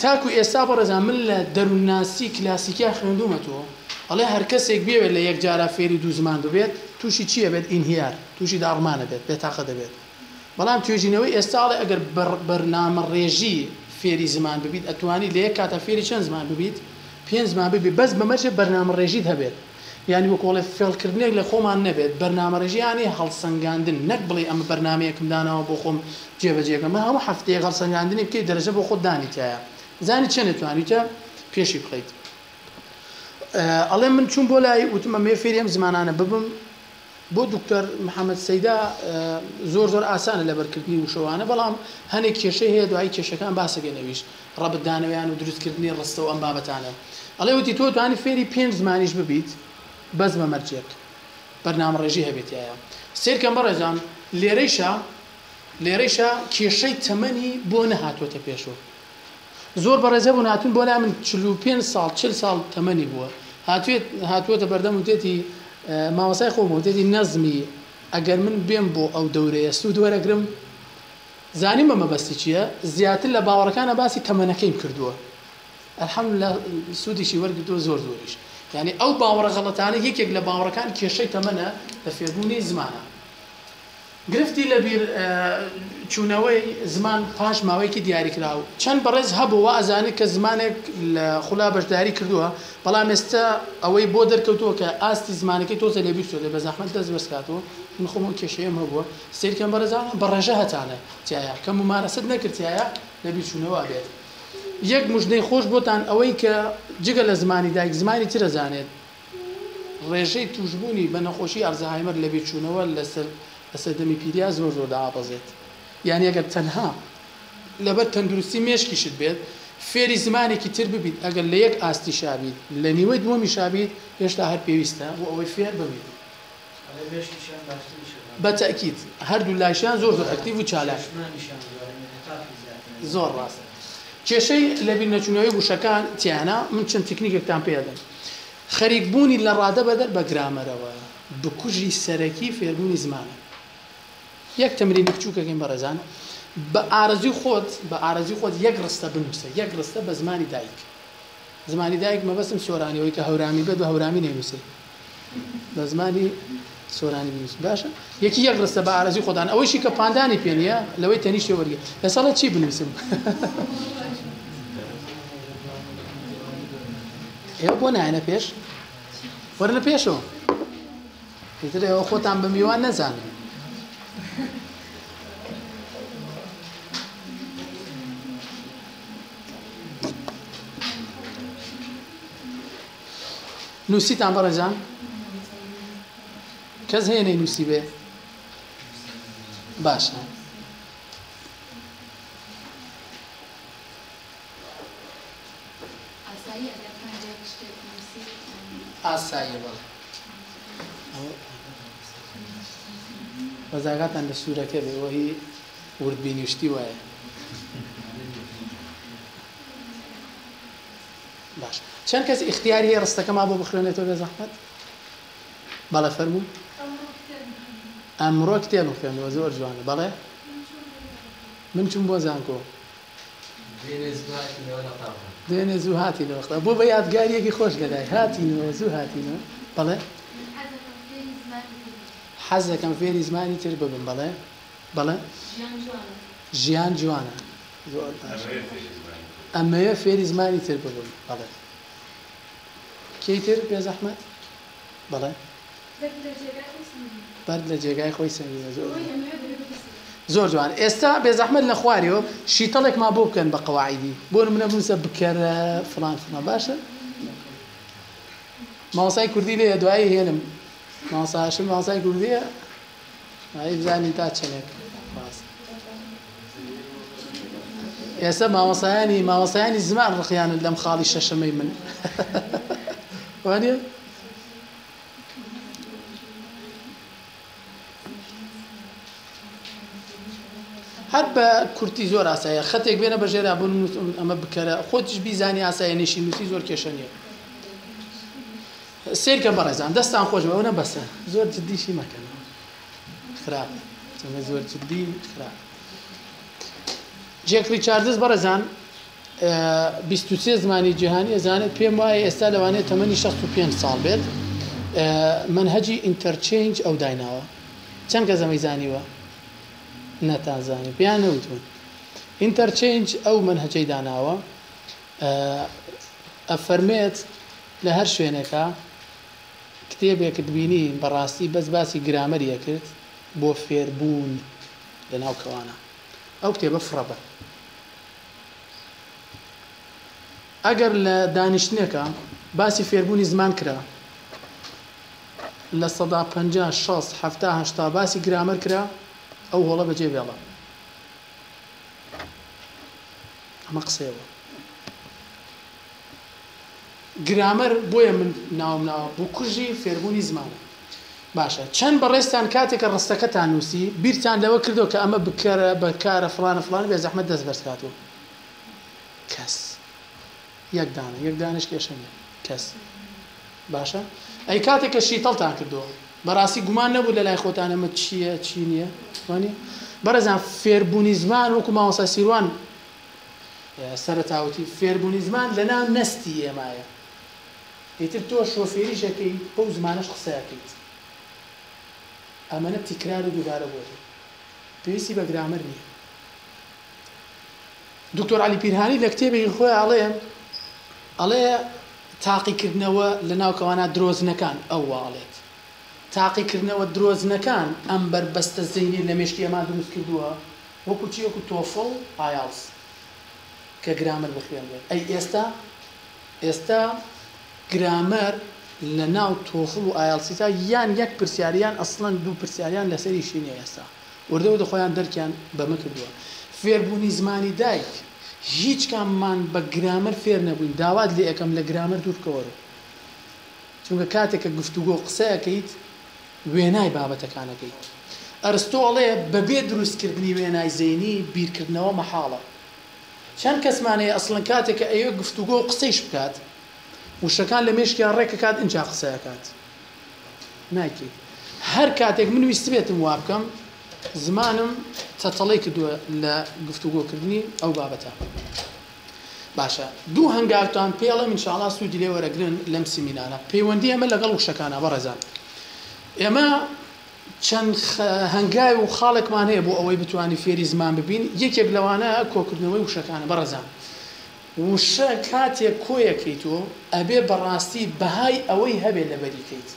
تاکو ئێستا بەڕێزان من لە دەرون ناسی کلاسیکیا خوێندومەتوە ئەڵێ هەرکەسێک بیەوێت لە یەکجارا فێری دوو زمان ببێت توشی چی ئەبێت ئینهیار توشی داڕمان ئەبێت بێتاقەت ئەبێت بەڵام توێژینەوەی ئێستا ئەڵێ ئەگەر بەرنامەڕێژی فێری زمان ببیت ئەتوانی لە یەک کاتا فێری چەند زمان ببیت پێنج زمان ببیت بەس بەمەرجێ بەرنامەڕێژیت هەبێت. یانی وەکو ئەڵێ فێڵکردنێک لە خۆمان نەبێت، بەرنامەڕێژی یانی هەڵسەنگاندن، نەک بڵێی ئەمە بەرنامەیەکم داناوە بۆ خۆم جێبەجێکەم، بە هەموو هەفتەیەک هەڵسەنگاندنی بکەیت دەرەجە بۆ خۆت دانیتایە بزانی چەندە توانیوتە پێشی بخەیت. ئەڵێم من چووم بۆ لای وتم ئەمەوێ فێری ئەم زمانانە ببم، بۆ دکتۆر محمد سەیدا زۆر زۆر ئاسانە لەبەر کردنی وشەوانە بەڵام هەنێک کێشەی هەیە دوایی کێشەکان باسەکەین ئەویش ڕەبت دانەوەیان و دروست کردنی ڕستە و ئەم بابەتانە ئەڵێ وتی تۆ توانی فێری پێنج زمانیش ببیت بەس بە مەرجێک بەرنامەڕێژی هەبێت تایە سیرکەم بەڕێزان لێرەیشە لێرەیشە کێشەی تەمەنی بۆ نەهاتووەتە پێشوو زۆر بەڕێز هەبوون هاتوون بۆ لای من چل و پێنج ساڵ چل ساڵ تەمەنی بووە هاتوێت هاتووەتە بەردەم وتێتی مامۆسای خۆم وتێتی نەزمی ئەگەر من بێم بۆ ئەو دەورەیە سوود وەرەگرم زانیمە مەبەستی چییە زیاتر لە باوەڕەکانە باسی تەمەنەکەیم کردووە الحمدللە سوودیشی وەرگرتووە زۆر زۆریش یعنی ئەو باوەڕە غەڵەتانە یەکێک لە باوەڕەکان کێشەی تەمەنە لە فێربوونی زمانە گرفتی لەبیر چوونەوەی زمان پاش ماوەیەکی دیاریکراو چەند بەڕێز هەبوو وائەزانی کە زمانێک لە خولا بەشداری کردووە بەڵام ئێستا ئەوەی بۆ دەرکەوتووە کە ئاستی زمانەکەی تۆزێ لەبیر چووە دەبێ بەزەحمەت دەست بەرز کاتەوە من خۆم ئەو کێشەیەم هەبووە سەیر کەن بەڕێزانە بە ڕێژە هەتانە تیایە کە مومارەسەت نەکردتیایە لەبیر چوونەوە ئەبێت یەک موژدەی خۆش بۆتان ئەوەی کە جگە لە زمانی دایک زمانی تر ئەزانێت ڕێژەی تووشبوونی بە نەخۆشی ئەلزەهایمەر لە بیرچوونەوە لە سەردەمی پیریا زۆر زۆر دائەبەزێت، یانی ئەگەر تەنها لەبەر تەندروستی مێشکیشت بێت فێری زمانێکی تر ببیت ئەگەر لە یەک ئاستیشا بیت لە نیوەی دووەمیشا بیت هێشتا هەر پێویستە بۆ ئەوەی فێر ببیت بە تەئکید هەردوو لایشیان زۆر زۆر ئەکتیو و چالاک زۆر ڕاست کێشەی لە بیر نەچوونەوەی وشەکان تیانە من چەند تکنیکێکتان پێدەم خەریک بوونی لە ڕادە بەدەر بە گرامەرەوە بکوژی سەرەکی فێربوونی زمانە یەک تەمرینی بچووکەکەین بەڕێزان بە ئارەزی خۆت بە ئارەزی خۆت یەک ڕستە بنووسە یەک ڕستە بە زمانی دایک زمانی دایک مەبەستم سۆرانیەوەی کە هەورامی بێت بە هەورامی نەینووسێت بە زمانی سۆرانی بنووس باشە یەکی یەک ڕستە بە ئارەزوی خۆدان ئەوەیشی کە پاندانی پێ نیە لەوەی تەنیشتێ وەرگێ لەسەڵە چی بنووسم ئێوە بۆ نایەنە پێش وەرنە پێشەوە ئیتر ئێوە خۆتان بە میوان نەزانن نوسیتان بەڕێزان کەس هەیە نەی نوسی بێ باشە ئاسایی بەڵێ بەزاگاتان لە سوورەکە بێ وەهی وردبینیشتی وایە باشە چەند کەس ئیختیاری هەیە ڕستەکەمان بۆ بخوێنێتەوە بێ زەحمەت بەڵێ فەرموون ئەمڕۆ کتێبم خوێندەوە زۆر جوانە بەڵێ من چوون بۆ زانکۆ دوێنێ زوو هاتی لەوەختا بۆ بە یادگاریەکی خۆش لەلای هاتینەوە زوو هاتینەوە بەڵێ حەز دەکەم فێری زمانی تر ببم بەڵێ بەڵێ ژیان جوانە ئەمەوێ فێری زمانی تر ببم بەڵێ کێی تر بێ زەحمەت بەڵێ بەرد لە جێگای خۆی سەنگینە زۆر زۆر جوان ئێستا بێ زەحمەت لە خوارەوە شیتەڵێک ما بۆ بکەن بە قەواعیدی بۆ منە بنووسە بکەرە فلان فلان باشە ماوەسای کوردی لێ دوایی هێنم ماوەساشم ماوەسای کوردیە ئەی بزانی تا چەنێک ڕاست ئێستا مامۆسایانی مامۆسایانی زمان ڕخیانن لەم خاڵی شەشەمەی من وانە هەر بە کورتی زۆر ئاسایە خەتێک بێنە بە ژێرا بوون ئەمە بکەرە خۆتیش بیزانانی ئاسایە نشی نووسی زۆر کێشە نیە سەیرکەن بەڕێزان دەستان خۆش بەوە نەبەسە زۆر جددیشی مەکەن خراپ چونکە زۆر جددی خراپ جێک ڕیچاردز بەڕێزان 23 زمانی جیهانی ئەزانێت پێم وایە ئێستا لەوانێت تەمەنی 65 ساڵ بێت منهجی ئینتەرچنج ئەو دایناوە چەند کە زەمەی زانیوە نەتانزانی پێیان نەوتون ئینتەرچنج ئەو منهجەی داناوە ئەفەرمێت لە هەر شوێنێکا کتێبێکت بینی بەڕاستی بەس باسی گرامەری ئەکرد بۆ فێر بوون لە ناو کەوانە ئەو کتێبە فڕە بە ئەگەر لە دانیشتنێکا باسی فێر بوونی زمان کرا لە سەدا پەنجا شەست حەفتا هەشتا باسی گرامەر کرا ئەو هۆڵە بە جێ بێڵە ئەمە قسەیە بۆ. گرامەر بۆیە من ناوم ناوە بکوژی فێربوونی زمانە باشە چەند بەڕێزتان کاتێکە ڕستەکەتان نووسی بیرتان لەوە کردەوە کە ئەمە بکەرە بەکارە فڵانە فڵان بێ زەحمەت دەست بەرز هاتووە کەس یەک دانە یەک دانش کێشە نیە کەس باشە ئەی کاتێک کە شیتەڵتان کردەوە بەڕاستی گومان نەبوو لە لای خۆتان ئەمە چییە چی نییە وانە بەڕێزان فێربوونی زمان وەکو ماوەسا سیروان سەرەتا وتی فێربونی زمان لەناو نەستی ئێمایە ئیتر تۆ شۆفێریش ئەکەیت بەو زمانەش قسە ئەکەیت ئەمەنە تیکرار و دووبارە بۆتە پێویستی بە گرامەر نییە دکتۆر علی پیرهانی لە کتێبێکی خۆی ئەڵێ ئەڵێ تاقیکردنەوە لە ناو کەوانە درۆزنەکان ئەوە ئەڵێت تاقیکردنەوە درۆزنەکان ئەم بەربەستە زەینێ لە مێشکی ئەمان دروست کردووە وەکو چی وەکو تۆفڵ ئایەڵس کە گرامەر بخوێنرێت ئەی ئێستا ئێستا گرامەر لە ناو تۆفڵ و ئایەڵسیتا یان یەک پرسیار یان ئەسڵەن دوو پرسیاریان لەسەریشی نیە ئێستا وردە وردە خۆیان دەرکیان بەمە کردووە فێربوونی زمانی دایک هیچ کاممان بە گرامەر فێر نەبووین داوات لێ ئەکەم لە گرامەر دوور بکەوەرەوە. چونکە کاتێک کە گفتوگۆ و قسە ئەکەیت وێنای بابەتەکان ئەکەیت. ئەرستۆ ئەڵێ بەبێ دروست کردنی وێنای زەینی بیرکردنەوە مەحاڵە. چەند کەسمان هەیە ئەسڵەن کاتێک کە ئەیەوێ گفتوگۆ و قسەیش بکات وشەکان لە مێشکیا ڕێک ئەکات ئینجا قسە ئەکات. نایکەیت. هەر کاتێک من ویستبێتم وا بکەم زمانم تەتەڵەی کردووە لە گفتوگۆ کردنی ئەو بابەتە. باشە دوو هەنگاوتان پێڵێم ان شاءاللە سوودی لێ وەرەگرن لەم سیمینارە پەیوەندی ئەمە لەگەڵ وشەکانە بەڕێزان ئێمە چەند هەنگاوی و خاڵێکمان هەیە بۆ ئەوەی بتوانین فێری زمان ببین یەکێک لەوانە کۆکردنەوەی وشەکانە بەڕێزان وشە کاتێک کۆیەکەیتۆ ئەبێ بەڕاستی بەهای ئەوەی هەبێ لەبەریکەیت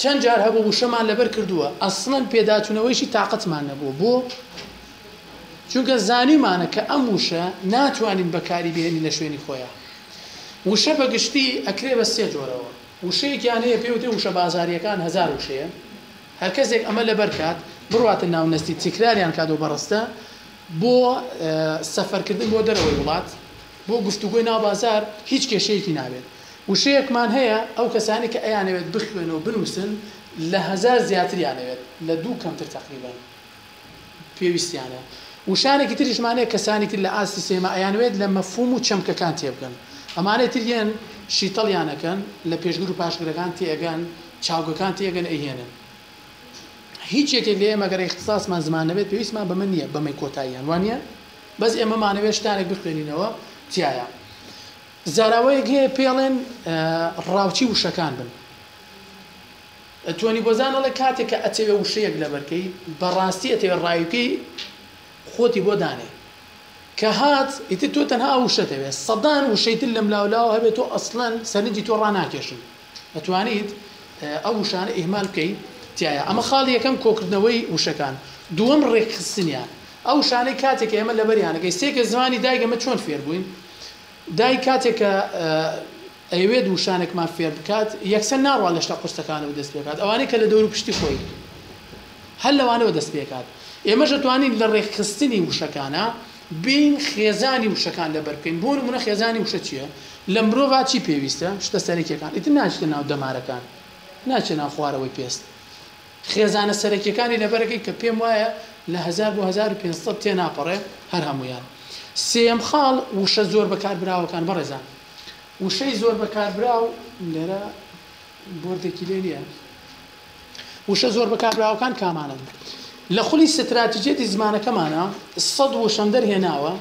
چەند جار هەبوو وشەمان لەبەر کردووە، ئەسڵەن پێداچوونەوەیشی تاقەتمان نەبووە، بۆ؟ چونکە زانیومانە کە ئەم وشە ناتوانین بەکاری بهێنین لە شوێنی خۆیا. وشە بە گشتی ئەکرێ بە سێ جۆرەوە، وشەیەکیان هەیە پێ وترێ وشە بازارییەکان هەزار وشەیە، هەر کەسێک ئەمە لەبەر کات، بڕواتە ناو نەستی تیکراریان کات و بە ڕستە، بۆ سەفەرکردن بۆ دەرەوەی وڵات، بۆ گفتوگۆی ناو بازار هیچ کێشەیەکی نابێت. وشەیەکمان هەیە ئەو کەسانەی کە ئەیانەوێت بخوێنە و بنووسن لە هەزار زیاتریانەوێت لە دوو کەمتر تەقریبەن پێویستیانە وشانێکی تریشمان هەیە کەسانی تر لە ئاستی سێما ئەیانەوێت لە مەفهووم و چەمکەکان تێبگەن ئەمانەی تر یەن شیتەڵیان ئەکەن لە پێشگر و پاشگرەکان تێئەگەن چاوگەکان تێئەگەن ئەیهێنن هیچ یەکێک لە ئێمە گەر ئیختساسمان زمان نەبێت پێویستمان بەمە نییە بەمەی کۆتاییان وانییە بەس ئێمەمانەوێت شتانێک بخوێنینەوە تیایا. زاراوەیەک هەیە پێڵێن ڕاوچی وشەکان بن تۆنی بۆزان ئەڵێ کاتێک کە ئەتەوێ وشەیەک لەبەرکەی بەڕاستی ئەتەوێ ڕایوکەی خۆتی بۆ دانێ کە هات ئیتر تۆ تەنها ئەو وشە دەوێت سەدان وشەی تر لەم لاولاوە هەبێت تۆ ئەسڵەن سەرنجی تۆ ڕاناکێشن ئەتوانیت ئەو وشانە ئیهمال بکەی تایە ئەمە خاڵی یەکەم کۆکردنەوەی وشەکان دووەم ڕێکخستنیان ئەو شانەی کاتێک ئێمە لەبەریانەکەی سێکە زمانی دایگەمە چۆن فێر بووین دایک کاتێک کە ئەیەوێت وشانێکمان فێر بکات، یەکسەر ناڕوات لە شتە قورسەکانەوە دەست پێکات، ئەوانەی کە لە دەوروپشتی خۆی هەن لەوانەوە دەست پێکات. ئێمەش دەتوانین لە ڕێکخستنی وشەکانا بێین خێزانی وشەکان لەبەر بکەین، بۆ نموونە خێزانی وشە چییە؟ لە مرۆڤا چی پێویستە؟ شتە سەرەکییەکان، ئیتر ناچیتە ناو دەمارەکان، ناچێ ناو خوارەوەی پێست، خێزانە سەرەکیەکانی لەبەرەکەی کە پێم وایە لە هەزار بۆ هەزار و پێنج سەد تێناپەڕێ هەر هەموویان. سێیەم خاڵ، وشە زۆر بەکاربراوەکان، بەڕێزان وشەی زۆر بەکاربراو لێرە بۆردێکی لێ نیە، وشە زۆر بەکاربراوەکان کامانەن؟ لە خولی ستراتیجیەتی زمانەکەمانا سەد وشەم دەرهێناوە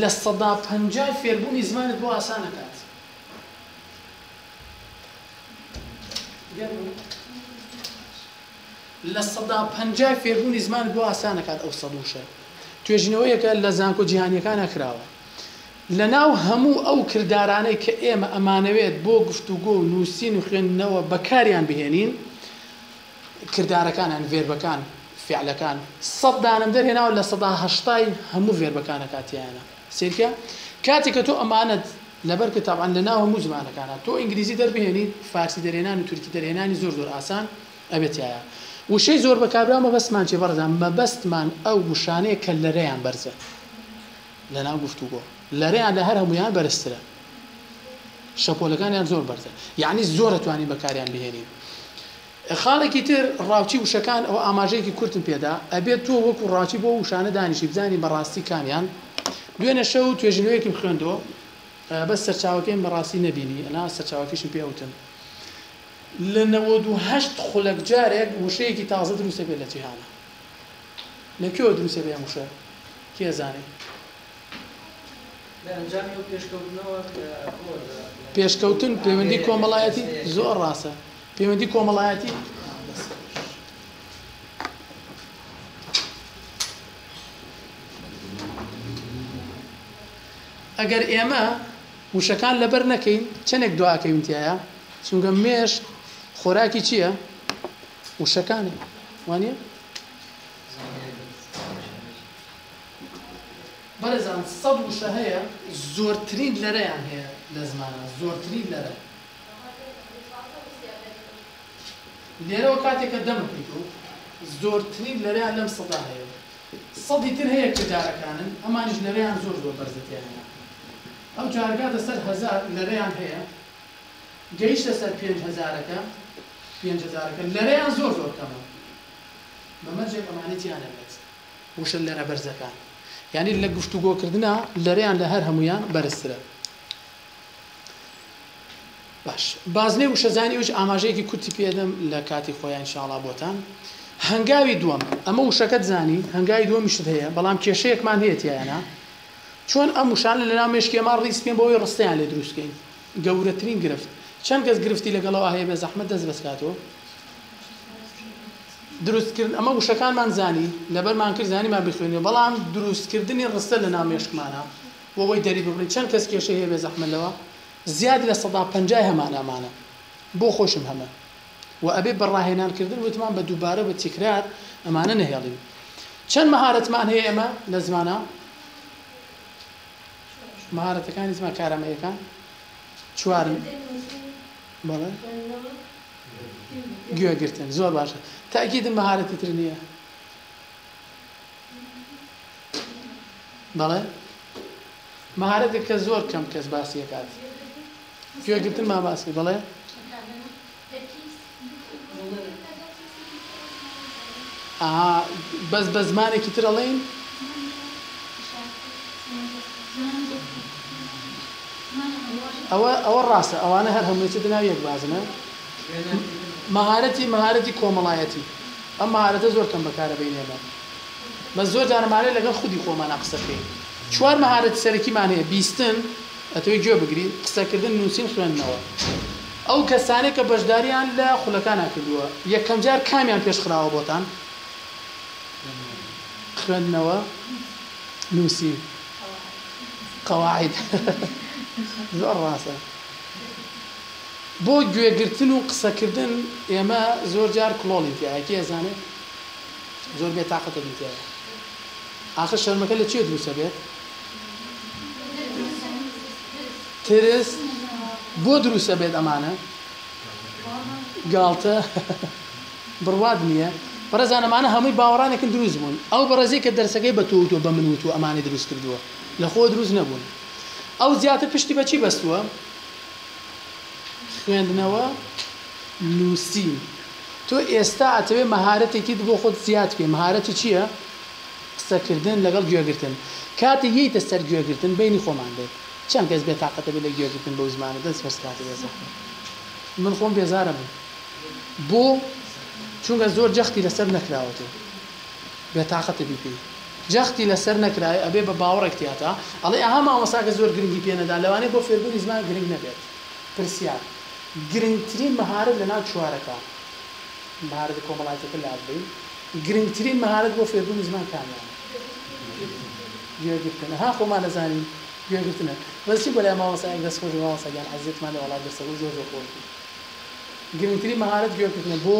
لە سەدا پەنجای فێربوونی زمانت بۆ ئاسان ئەکات. لە سەدا پەنجای فێربوونی زمانت بۆ ئاسان ئەکات ئەو سەد وشە توێژینەوەیەکە لە زانکۆ جیهانیەکان ئەکراوە لە ناو هەموو ئەو کردارانەی کە ئێمە ئەمانەوێت بۆ گفتوگۆ و نووسین و خوێندنەوە بەکاریان بهێنین کردارەکانیان ڤێربەکان فعلەکان سەد دانم دەرهێناوە لە سەدا هەشتای هەموو ڤێربەکانەکاتیانە سەیرکە کاتێ کە تۆ ئەمانەت لەبەر کرد تابعەن لە ناو هەموو زمانەکانا تۆ ئینگلیزی دەربهێنیت فارسی دەرهێنان و تورکی دەرهێنانی زۆر زۆر ئاسان ئەبێ تیایا وشەی زۆر بەکاربرا مەبەستمان چیە بەڕێزان مەبەستمان ئەو وشانەیە کە لەرەیان بەرزە لە ناو گفتوگۆ لەرەیان لە هەر هەموویان بەرزترە شەپۆلەکانیان زۆر بەرزە یعنی زۆر ئەتوانین بەکاریان بهێنین خاڵێکی تر ڕاوچی وشەکان ئەوە ئاماژەیەکی کورتم پێدا ئەبێت تۆ وەکو ڕاوچی بۆ ئەو وشانە دانیشی بزانی بەڕاستی کامیان دوێنێ شەو توێژینەوەیەکیم خوێندۆ بەس سەرچاوەکەیم بەڕاستی نەبینی ئەنا سەرچاوەکیشم پێ ئەوتن لە نەوەد و هەشت خولەک جارێک وشەیەکی تازە دروست ئەبێت لە جیهانا لە کوێوە دروست ئەبێ ئەم وشە کێ ئەزانێ؟ لە ئەنجامی ئەو پێشکەوتنەوە کە کۆ دەبێت. پێشکەوتن پەیوەندی کۆمەڵایەتی زۆر ڕاستە. پەیوەندی کۆمەڵایەتی ئەگەر ئێمە وشەکان لەبەر نەکەین چەندێک دواکەوین تایە چونگە مێشک خۆراکی چییە؟ وشەکانە وانە؟ بەرەزان سەد وشە هەیە زۆرترین لەرەیان هەیە لە زمانە زۆرترین لەرە لێرەوە کاتێک کە دەمت دیتوو زۆرترین لەرەیان لەم سەدا هەیە و سەدی تر هەیە کە دارەکانن ئەمانیش لەرەیان زۆر زۆر بەرزە تیایان ناکەم ئەو جارگاتە سەر هەزار لەرەیان هەیە گەیشتە سەر پێنج هەزارەکە پێنج هەزارەکە لەرەیان زۆر زۆر کەمە بەمەرجێک ئەمانە تیانەبێت وشە لەرە بەرزەکان یانی لە گفتوگۆکردنا لەرەیان لە هەر هەمویان بەرزترە. باش بازنەی وشەزانی ئەویش ئاماژەیەکی کورتی پێدەم لە کاتی خۆیان شاڵا بۆتان هەنگاوی دووەم ئەمە وشەکەت زانی هەنگاوی دووەمیشت هەیە بەڵام کێشەیەکمان هەیە تیایانە چۆن ئەم وشانە لە ناو مێشکی ئەمان ڕیز بکەین بۆی ڕستەیان لێ دروستکەین گەورەترین گرفت چەند گەس گرفتی لەگەڵەوە هەیە بێ زەحمە دەست بەسکاتەوە دروستکردن ئەمە وشەکانمان زانی لەبەرمان کرد زانیمان بخوێنێ بەڵام دروستکردنی ڕستە لە ناو مێشکمانە بۆ وەی دەری ببڕین چەن کەس کێشەی هەیە بێزەحمەت لەوە زیاد لە سەدا پەنجای هەمان ئەمانە بۆ خۆشم هەمن وە ئەبێ بە ڕاهێنان کردن وتمان بە دووبارە و بە تیکرار ئەمانە نەهێڵین چەن مەهارەتمان هەیە ئێمە لە زمانە مەهارەتەکانی زمان کارامەیەکان چوارم بەڵێ گوێگرتن زۆر باشە تاکیدم مەهارەتی تر نییە بەڵێ مەهارەتێک کە زۆر کەم کەس باسی دەکات گوێگرتنمان باس کرد بەڵێ ئەها بەس بە زمانێکی تر ئەڵێین ئەوە ئەوە ڕاستە ئەوانە هەر هەمووی چ دناویەک بازنە مەهارەتی مەهارەتی کۆمەڵایەتی ئەم مەهارەتە زۆر کەم بەکارە بینێمە بەس زۆر جارە مانەوێت لەگەڵ خودی خۆمانا قسە بکەین چوار مەهارەتی سەرەکیمان هەیە بیستن ئەتوێ گوێ بگری قسەکردن نوسین خوێندنەوە ئەو کەسانەی کە بەشداریان لە خولەکانا کردووە یەکەم جار کامیان پێش خراوە بۆتان خوێندنەوە نوسین قواعد زۆر ڕاستە. بۆ گوێگرتن و قسەکردن ئێمە زۆر جار کڵۆڵین تیایە کێ ئەزانێ زۆر بێ تاقەت ئەبین تیایە ئاخر شەرمەکە لە چێ دروست ئەبێت ترس بۆ دروست ئەبێت ئەمانە گاڵتە بڕوات نییە بەڕێزان ئەمانە هەمووی باوەڕانێکن دروست بوون ئەو بەڕێزی کە دەرسەکەی بە تۆ و تۆ بە من وت و ئەمانی دروست کردووە لە خۆ دروست نەبوون ئەو زیاتر پشتی بەچی بەستووە خوێندنەوە نووسین تۆ ئێستا ئەتەوێ مەهارەتێکیت بۆ خۆت زیاد کەی مەهارەتی چییە قسەکردن لەگەڵ گوێگرتن کاتێ یەیتە سەر گوێگرتن بینی خۆمان دێت چەند کەس بێ تاقەتە بێ لە گوێگرتن بەو زمانە دەست بەرز کاتێ بێ زەحمەت من خۆم بێزارە بوو بۆ چونگە زۆر جەختی لەسەر نەکراوەتەوە. بێتاقەتە بیکەی جەختی لەسەر نەکرایە ئەبێ بە باوەڕێک تیاتا ئەڵێ ئەها مامۆستاکە زۆر گرنگی پێ نەدا لەوانەیە بۆ فێربوونی زمان گرنگ نەبێت پرسیار گرنگترین مەهارەت لە ناو چوارەکە مەهارەتە کۆمەڵایەتیەکە لاس بەین گرنگترین مەهارەت بۆ فێربوونی زمان کامیانە گوێگرتن ها خۆمان نەزانین گوێگرتنە بەس چی بەلای مامۆستایەک دەست خۆش مامۆستا گیان عەزیەتمان لێ وەڵا درسەکە زۆر زۆر خۆش بوو گرنگترین مەهارەت گوێگرتنە بۆ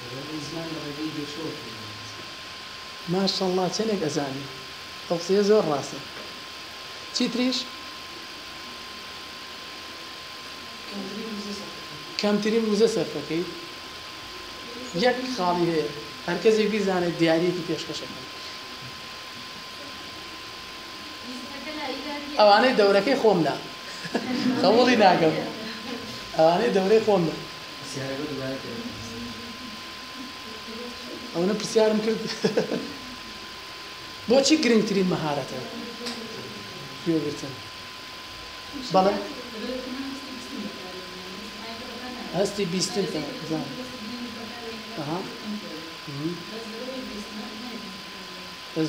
لەگەڵ ئەی زمان لە ڕێگەی بێچوەوە پێمان ناسێنی. ماشااللە چەنێک ئەزانی ئەو قسەیە زۆر ڕاستە چیتریش. کەمترین وزە سەرفەکەی یەک خاڵی هەیە هەرکەسێک بیزانێت دیاریەکی پێشکەشەکەم ئەوانەی دەورەکەی خۆمدا قبوڵی ناکەم ئەوانەی دەورەی خۆمدا پرسیارەکە دوبارە کە بە نەفس. ئەوەنە پرسیارم کرد بۆچی گرنگترین مەهارەتە گوێگرتن بەڵێ هەستی بیستن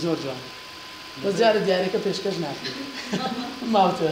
زۆر جوان بەزارە دیارەکە پێشکەش ناکرێت ماوتە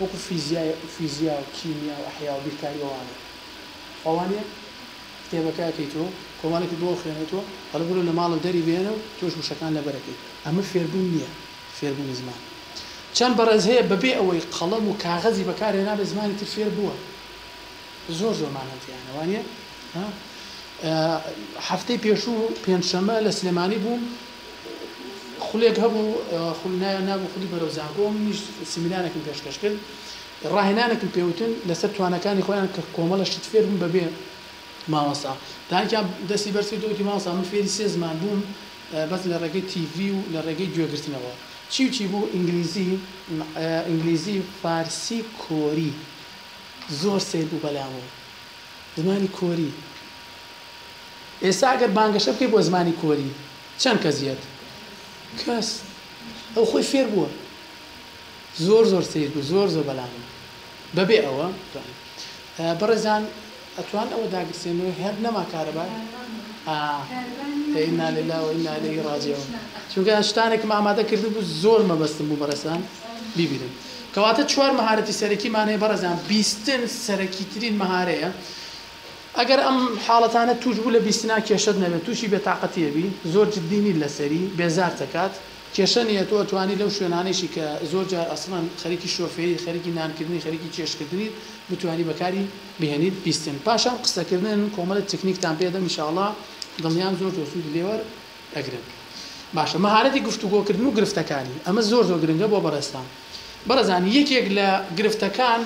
وەکو فیزیای فیزیا و کیمیا و ئەحیا و بیرکاری ئەوانە ئەوانە کتێبەکە ئەکەیتەوە و کۆمەڵێکت بۆ ئەخوێنێتەوە ئەڵێ بڕۆ لە ماڵەوە دەری بهێنە و تۆش وشەکان لەبەر ئەکەی ئەمە فێربوون نیە فێربوونی زمان چەند بەڕێز هەیە بەبێ ئەوەی قەڵەم و کاغەزی بەکار هێنابێت زمانی تر فێر بووە زۆر زۆرمان هەن تیانە وانە هەفتەی پێشوو پێنج شەمە لە سلێمانی بووم خولێک هەبوو خول نایە نابوو خودی بەرەو زانکۆ منیش سیمینارێکم پێشکەش کرد ڕاهێنانێکم پێوتن لەسەر توانەکانی خۆیان کە کۆمەڵە شت فێر بوون بەبێ مامۆستا تاکیان دەستی بەرز کرد وتی مامۆستا من فێری سێ زمان بووم بەس لە ڕێگەی تیڤی و لە ڕێگەی گوێگرتنەوە چی و چی بوو ئینگلیزی ئینگلیزی فارسی کۆری زۆر سەیر بوو بەلامەوە زمانی کۆری ئێستا ئەگەر بانگەشە بکەی بۆ زمانی کۆری چەند کەس یەت؟ کەس ئەو خۆی فێر بووە زۆر زۆر سیر بوو زۆر زۆر بەلام بەبێ ئەوە توانی بەڕێزان ئەتوان ئەوە داگرسێنەوە هەر نەما کارەبا ئێنا لەلا و ئینا لەی ڕاجەوە چونکە شتانێکم ئامادە کرد بوو زۆر مەبەستم بوو بەڕێزان بیبیرم کەواتە چوار مەهارەتی سەرەکیمان هەیە بەڕێزان بیستن سەرەکیترین مەهارەیە ئەگەر ئەم حاڵەتانەت تووش بوو لە بیستنا کێشەت نەبێت تووشی بێتاقەتی ئەبی زۆر جدی نیت لەسەری بێزارت ئەکات کێشە نیە تۆ ئەتوانی لەو شوێنانەیشی کە زۆر جار ئەسڵەن خەریکی شۆفێری خەریکی نانکردنی خەریکی چێشتکردنیت بتوانی بەکاری بهێنیت بیستن پاشان قسەکردن کۆمەلێ تکنیکتان پێ دەم ان شاء اللە دڵنیام زۆر زۆر سوودی لێ وەر ئەگرن باشە مەهارەتی گفتوگۆکردن و گرفتەکانی ئەمە زۆر زۆر گرنگە بۆ بەڕێزتان. بەڕێزان یەکێک لە گرفتەکان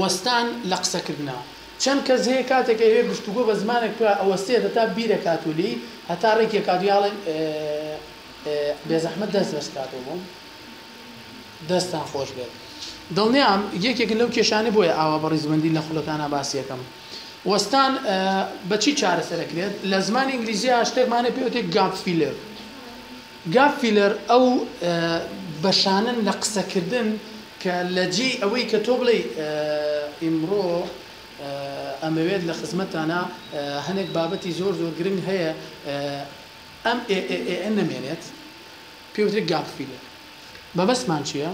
وەستان لە قسەکردنە، چەند کەس هەیە کاتێک ئەیەوێت گفتوگۆ بە زمانێک بکات ئەوەستێت هەتا بیرەکاتو لێی هەتا ڕێکی ئەکاتو یا ئەڵێن بێزەحمەت دەست بەرز کاتەوە بۆم؟ دەستتان خۆش بێت دڵنیام یەکێکن لەو کێشانە بۆیە ئاوا بە ڕیزبەندی لە خولەکانا باسیەکەم وەستان بەچی چارەسەرەکرێت لە زمانی ئینگلیزیا شتێکمانە پێوتێک گاپ فیلر گاف فیلەر، ئەو بەشانەن لە قسەکردن کە لە جێی ئەوەی کە تۆ بڵێی ئیمڕۆ ئەمەوێت لە خزمەتتانا هەنێک بابەتی زۆر زۆر گرنگ هەیە ئەم ئێ ئێ ئێ ئە نەمێنێت پێی وترێت گاپ فیلەر. مەبەستمان چییە؟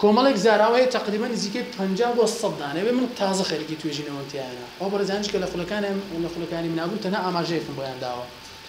کۆمەڵێک زاراوە هەیە تەقریبەن نزیکەی پەنجا بۆ سەد دانە ئەوێ من تازە خەریکی توێژینەوەم تیایانە ئەو بەڕێزانەیش کە لە خولەکانیان لە خولەکانی منا بوون تەنها ئاماژەیەکم بۆیان داوە.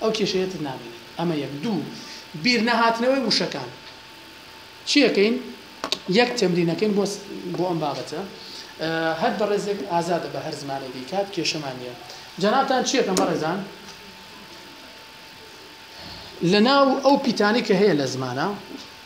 ئەو کێشەیەتت نامێنێت ئەمە یەک دوو بیر نەهاتنەوەی وشەکان چیەکەین یەک تەمرینەکەین بۆ بۆ ئەم بابەتە هەر بەڕێزێک ئازادە بە هەر زمانێک بیکات کێشەمان نیە جەنابتان چیەکەم بەڕێزان لە ناو ئەو پیتانی کە هەیە لە زمانە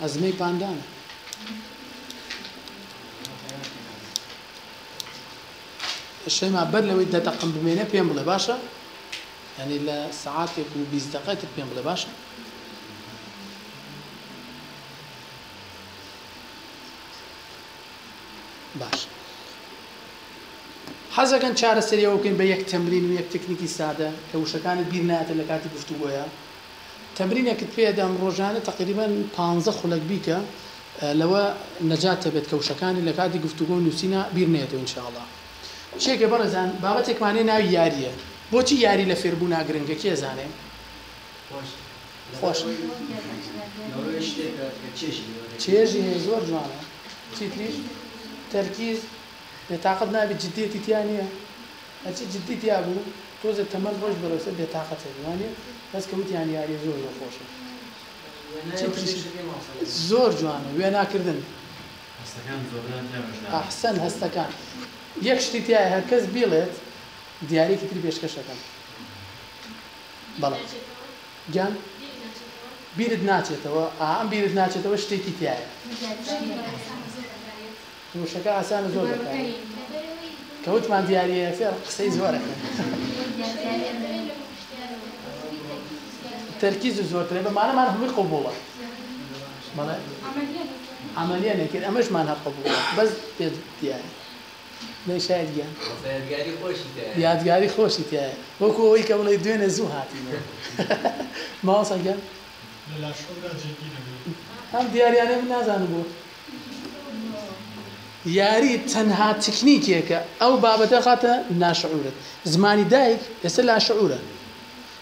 ئەزمەی پاندانە. شەیما بەر لەوەی دە دەقم بمێنێ پێم بڵێ باشە ینی لە سعاتێک و بیست دقێتت پێم بڵێ باشە باش حەزەکەن چارەسەری ئەوە بکەین بە یەک تەمرین و یەک تەکنیکی سادە کە وشەکانت بیر نایەتە لە کاتی گفتوگۆیا تەمرینێکت پێ ئەدەم ڕۆژانە تەقریبەن پانزە خولەک بیکە لەوە نەجات ئەبێت کە وشەکانی لە کاتی گفتوگۆ و نوسینا بیر نەیەتەوە ان شاء اللە چیەکە بەڕێزان بابەتێکمان هەیە ناوی یاریە بۆچی یاری لە فێربوونا گرنگە کێ زانێ خۆش چێژی هەیە زۆر جوانە چی تریش تەرکیز. بێتاقەت نابی جدیەتی تیا نیە هەرچی جدی تیا بوو تۆزێ تەمەن ڕۆشت بەرەوسەر بێتاقەت هەبی وانیە بەس کە وتیان یاریە زۆر زۆر خۆشە چی تریش زۆر جوانە وێناکردن ئەحسەن هەستەکان یەک شتی تیایە هەرکەس بیڵێت دیارێکی تری پێشکەش ئەکەم بەڵێ گیان بیرت ناچێتەوە ئا ئەم بیرت ناچێتەوە شتێکی تایە. وشەکە ئاسانە زۆر دەکارێ کە وتمان دیاریە فێڕ قسەی زۆرەکە تەرکیز و زۆرترێ بە مانەمان هەمووی قوبوڵە بەڵێ عملیە نەکرد ئەمەشمان هەر قوبوڵ بەس پێ دیاری لەی شاید گیان یادگاری خۆشی تایە وەکو ئەوەی کە بڵێ دوێنێ زوو هاتین ماوەسەگەن ئەم دیاریانە من نازانم بۆ یاری تەنها تکنیکێکە ئەو بابەتە خاتە لاشعورت زمانی دایک ئێستا لاشعورە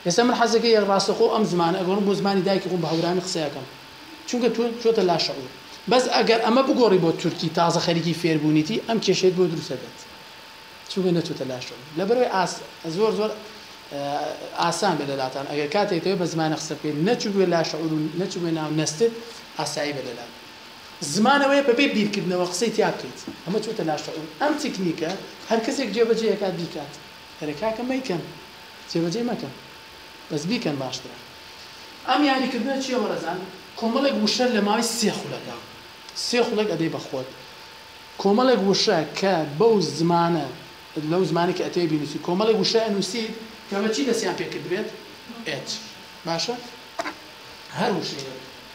ئێستا من حەزەکە یە ڕاستەخۆ ئەم زمانە ئەگەڕم بۆ زمانی دایکی خۆم بە هەورامی قسەکەم چونکە تۆ چۆتە لاشعور بەس ئەگەر ئەمە بگۆڕی بۆ تورکی تازە خەریکی فێربوونیتی ئەم کێشێت بۆ دروستەکەت چونکە نەچۆتە لاشعور لەبەرەوەی ئاس زۆر زۆر ئاسان بێ لەلاتان ئەگەر کاتێکەوە بە زمانە قسە بکەیت نەچووێ لاشعور و نەچوێ ناو نەستت ئاسایی بە لەلات زمانەوەیە بەبێ بیرکردنەوە قسەی تیا بکەیت ئەمە چووتە لاشعور ئەم تیکنیکە هەرکەسێک جێبەجێی ئەکات بیکات ئەرێ کاکە مەیکەن جێبەجێی مەکەن بەس بیکەن باشترە ئەم یاری کردنە چیە وەرەزان کۆمەڵێک وشە لەماوەی سێ خولەکە سێ خولەک ئەدەی بەخۆت کۆمەڵێک وشە کە بەو زمانە لەو زمانی کە ئەتەوێ بینوسی کۆمەڵێک وشە ئەنوسیت کە بەچی دەسیان پێکردبێت ئێچ باشە هەر وشەیەک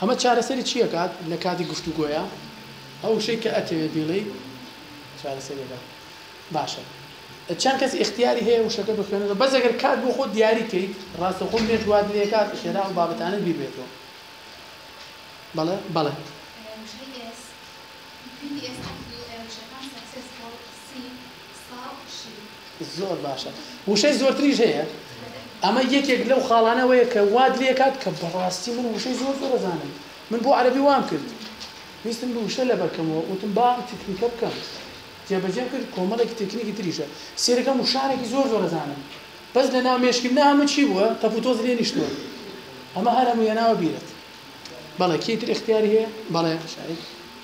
ئەمە چارەسەری چی ئەکات لە کاتی گفتوگۆیا ئەو وشەی کە ئەتەوێ بیڵێی چارەسەری ئەکات باشە چەند کەس ئختیاری هەیە وشەکە بخوێنەوە بەس ئەگەر کات بۆ خۆ دیاری کەیت ڕاستەخۆ مێش واد لێ کات خێرا و بابەتانە بیربێتەوە بەڵێ بەڵێ زۆر باشە وشەی زۆرتریش هەیە ئەمە یەکێک لەو خاڵانەوەیە کە واد لێکات کە بەڕاستی من وشەی زۆر زۆر زانم من بۆ عەربی وام کرد ویستم بە وشە لە بەرکەمەوە وتم با ئەم تکنیکە بکەم جێبەجێم کرد کۆمەڵێکی تکنیکی تریشە سێرەکەم وشارێکی زۆر زۆر زانم بەس لە ناو مێشکیم نە هەموو چی بووە تەپوتۆز لێ نیشتووە ئەمە هەر هەموو هێناوە بیرت بەڵێ کیتر اختیاری هەیە بەڵێ شاری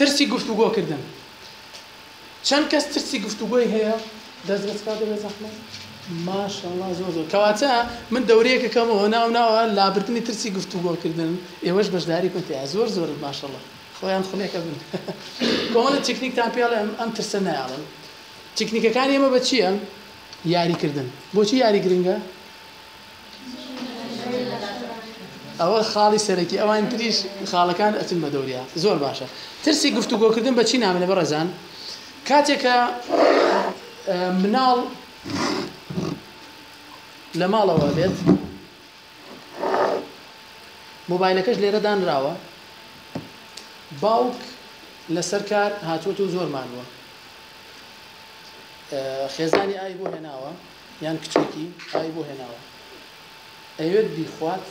ترسی گفتوگۆکردن چەند کەس ترسی گفتوگۆی هەیە دەست بەسپا دەبێت زەحمەت ماشەڵا زۆر زۆر کەواتە من دەورەیەکە کەمەوە ناو ناوە لابردننی ترسی گفتوگۆکردن ئێوەش بەشداری پنتەیە زۆر زۆر ماشەڵە خۆیان خولێکە بن کۆمەڵە تیکنیکتان پێڵێم ئەم ترسە نایەڵن تیکنیکەکانی ئێمە بە چییە یاری کردن بۆچی یاری گرنگە ئەوە خاڵی سەرەکی ئەوان تریش خاڵەکان ئەچن بە دەوریا زۆر باشە ترسی گفتوگۆکردن بە چی نامێنە بەڕێزان کاتێکە مناڵ لە ماڵەوە بێت مۆبایلەکەش لێرە دانراوە باوک لەسەر کار هاتووەتە و زۆر ماندووە خێزانی ئای بۆ هێناوە یان کچێکی ئای بۆ هێناوە ئەوێت بیخوات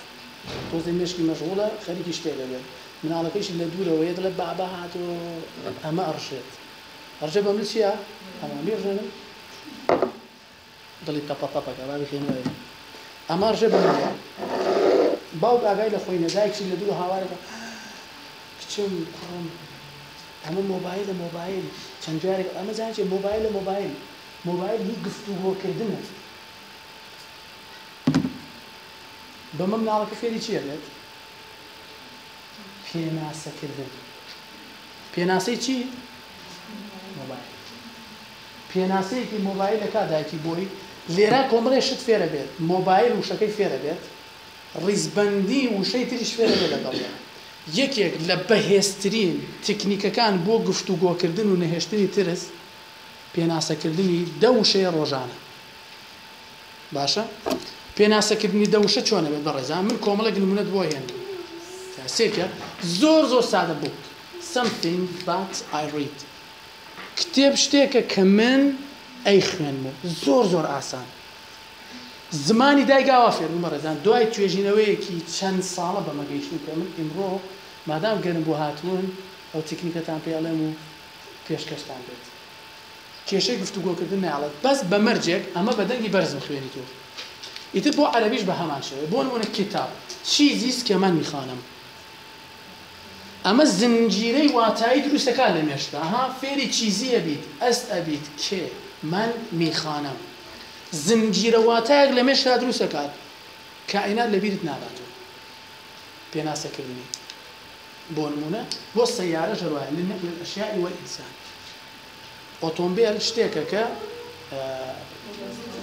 تۆزێ مشکی مەشغوڵە خەریکی شتێ دەبێت مناڵەکەیشی لە دوورەوە یەک لە بابا هاتۆ ئەمە ئەڕژێت ئەڕژێ بەمرچە ئەمانی ڕژێنم دڵی تەپە تەپە کە بابی خێنی وای بوو ئەمە ڕژێ بەمەنیا باوک ئاگای لە خۆی نەدایکی لە دوور هاوارەکە کچم کوڕم ئەمە مۆبایلە مۆبایل چەند جارێک ئەمە زانچێ مۆبایلە مۆبایل مۆبایل هی گفتوگۆکردن هەست بەمە مناڵەکە فێری چیە بێت پێناسەکردن پێناسەی چی مۆبایل پێناسەیەکی مۆبایلە کا دایکی بۆی لێرە کۆمەڵێ شت فێرە بێت مۆبایل وشەکەی فێرە بێت ڕیزبەندی وشەی تریش فێرە بێت لەگەڵیا یەکێک لە بەهێزترین تکنیکەکان بۆ گفتوگۆ کردن و نەهێشتنی ترس پێناسە کردنی دە وشەیە ڕۆژانە باشە پێناسە کردنی دە وشە چۆنە بێت بەڕێزان من کۆمەڵێک نمونەت بۆ هێنم سێکە زۆر زۆر سادە بووک something that I read کتێب شتێکە کە من ئەیخوێنم و زۆر زۆر ئاسان زمانی دایگا وا فێربووم بەڕێزان دوای توێژینەوەیەکی چەند ساڵە بەمە گەیشتم کە من ئیمڕۆ مادام گەرم بۆ هاتوون ئەو تیکنیکەتان پێ ئەڵێم و پێشکەشتان بێت کێشەی گفتوگۆکردن نایڵێت بەس بە مەرجێک ئەمە بە دەنگی بەرز بخوێنیتەوە ئیتر بۆ عەرەبیش بە هەمان شێوەیە بۆ نموونە کیتاب چیزیس کە من میخوانم ئەمە زنجیرەی واتایی دروست دەکات لە مێشکدا، ها، فێری چیزی ئەبیت، ئەست ئەبیت، کێ، من، میخانەم. زنجیرە واتایەک لە مێشکدا دروست دەکات، کائینات لە بیرت ناباتەوە. پێناسەکردنی، بۆ نموونە، بۆ سەیارەش هەر وایە، لنک للاشیاء والانسان. ئۆتۆمبێل شتێکە کە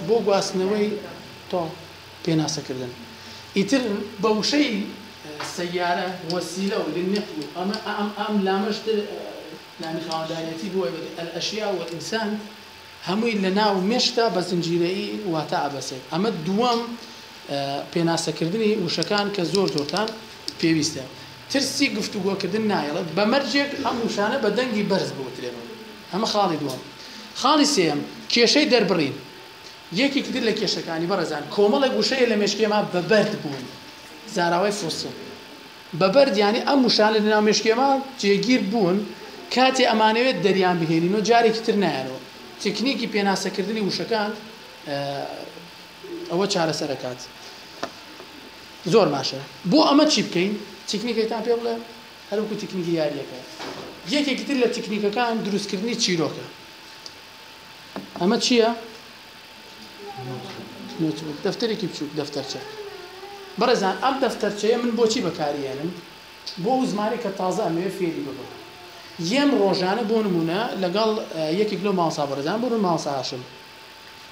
بۆ گواستنەوەی تۆ، پێناسەکردن ئیتر بە وشەی سەیارە وەسیلە و للنقل و ئەمە ئام ئام لامەش تر ناوی خاوەنداریەتی بووە بە الاشیاء والانسان هەمووی لە ناو مێشکتا بە زنجیرەیی واتا ئەبەسێت ئەمە دووەم پێناسەکردنی وشەکان کە زۆر زۆرتان پێویستە ترسی گفتوگۆکردن نایڵێت بە مەرجێک ئەم وشانە بە دەنگی بەرز بوترێنەوە ئەمە خاڵی دووەم خاڵی سێیەم کێشەی دەربڕین یەکێکی تر لە کێشەکانی، بەڕێزان، کۆمەڵێک وشەیە لە مێشکی ئێمە بە بەرد بوون، زاراوەی فسفور بە بەرد یانی ئەم وشانە لە ناو مێشکی ئێمە جێگیر بوون کاتێ ئەمانەوێت دەریان بهێنینەوە جارێکی تر نایەنەوە، تکنیکی پێناسەکردنی وشەکان ئەوە چارەسەر ئەکات. زۆر باشە بۆ ئەمە چی بکەین تکنیکێکتان پێ بڵێ هەروکو تکنیکی یاریەکە یەکێکی تر لە تکنیکەکان دروستکردنی چیرۆکە ئەمە چییە؟ نوتبوک دەفتەرێکی بچووک دەفتەرچە بەڕێزان ئەم دەفتەرچەیە من بۆچی بەکاریێنم بۆ ئەو زمانی کە تازە ئەمەوێ فێری ببم یەم ڕۆژانە بۆ نمونە لەگەڵ یەکێک لەو ماوەسا بەڕێزان بۆ ماوەسا هاشم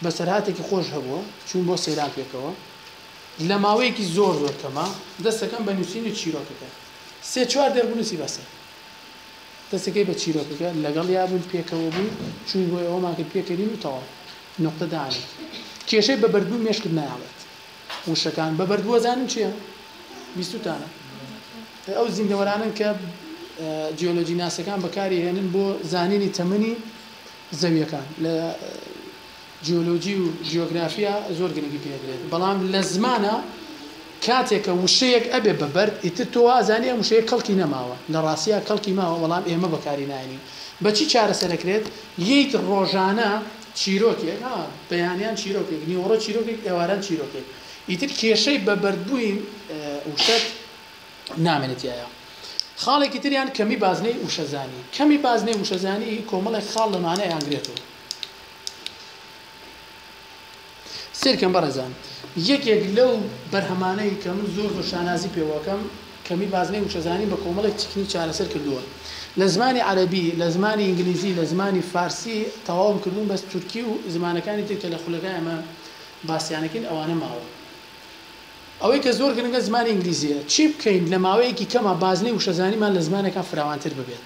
بەسەرهاتێکی خۆش هەبووە چوون بۆ سەیران پێکەوە لە ماوەیەکی زۆر زۆر کەمە دەستەکەم بە نووسین و چیرۆکەکە سێ چوار دەربنووسی بەسە دەستەکەی بە چیرۆکەکە لەگەڵیا بووین پێکەوە بووین چووین بۆی ئەوەمان کرد پێکەنین و تەواو نوقتە دانێ کێشەی بە بەردبوون مێشکت نایەڵێت وشەکان بە بەردبووە زانن چییە بیستوتانە ئەو زیندەوەرانن کە جیۆلۆجی ناسەکان بەکاری هێنن بۆ زانینی تەمەنی زەویەکان لە جیۆلۆجی و جیۆگرافیا زۆر گرنگی پێ ئەدرێت بەڵام لە زمانا کاتێ کە وشەیەک ئەبێ بە بەرد ئیتر تۆ وازانی ئەم وشەیە کەڵکی نەماوە لە ڕاستیا کەڵکی ماوە بەڵام ئێمە بەکاری ناێنین بە چی چارەسەر ئەکرێت یت ڕۆژانە چیرۆکێک ها بەیانیان چیرۆکێک نیوەڕۆ چیرۆکێک ئێواران چیرۆکێک ئیتر کێشەی بە بەرد بووی وشەت نامێنێت تیایا خاڵێکی تریان کەمی بازنەی وشەزانی کەمی بازنەی وشەزانی کۆمەڵێک خاڵ لەمانە یانگرێتەوە سەیرکەن بەڕێزان یەکێک لەو بەرهەمانەی کە من زۆر زۆر شانازی پێوەکەم کەمی بازنەی وشەزانی بە کۆمەڵێک تیکنیک چارەسەر کردووە لە زمانی عەرەبی لە زمانی ئینگلیزی لە زمانی فارسی تەواوم کردوون بەس تورکی و زمانەکانی تر کە لە خولەکە ئێمە باسیانەکەین ئەوانە ماوە ئەوەی کە زۆر گرنگە زمانی ئینگلیزیە چی بکەین لە ماوەیەکی کەما بازنەی وشەزانیمان لە زمانەکان فراوانتر ببێت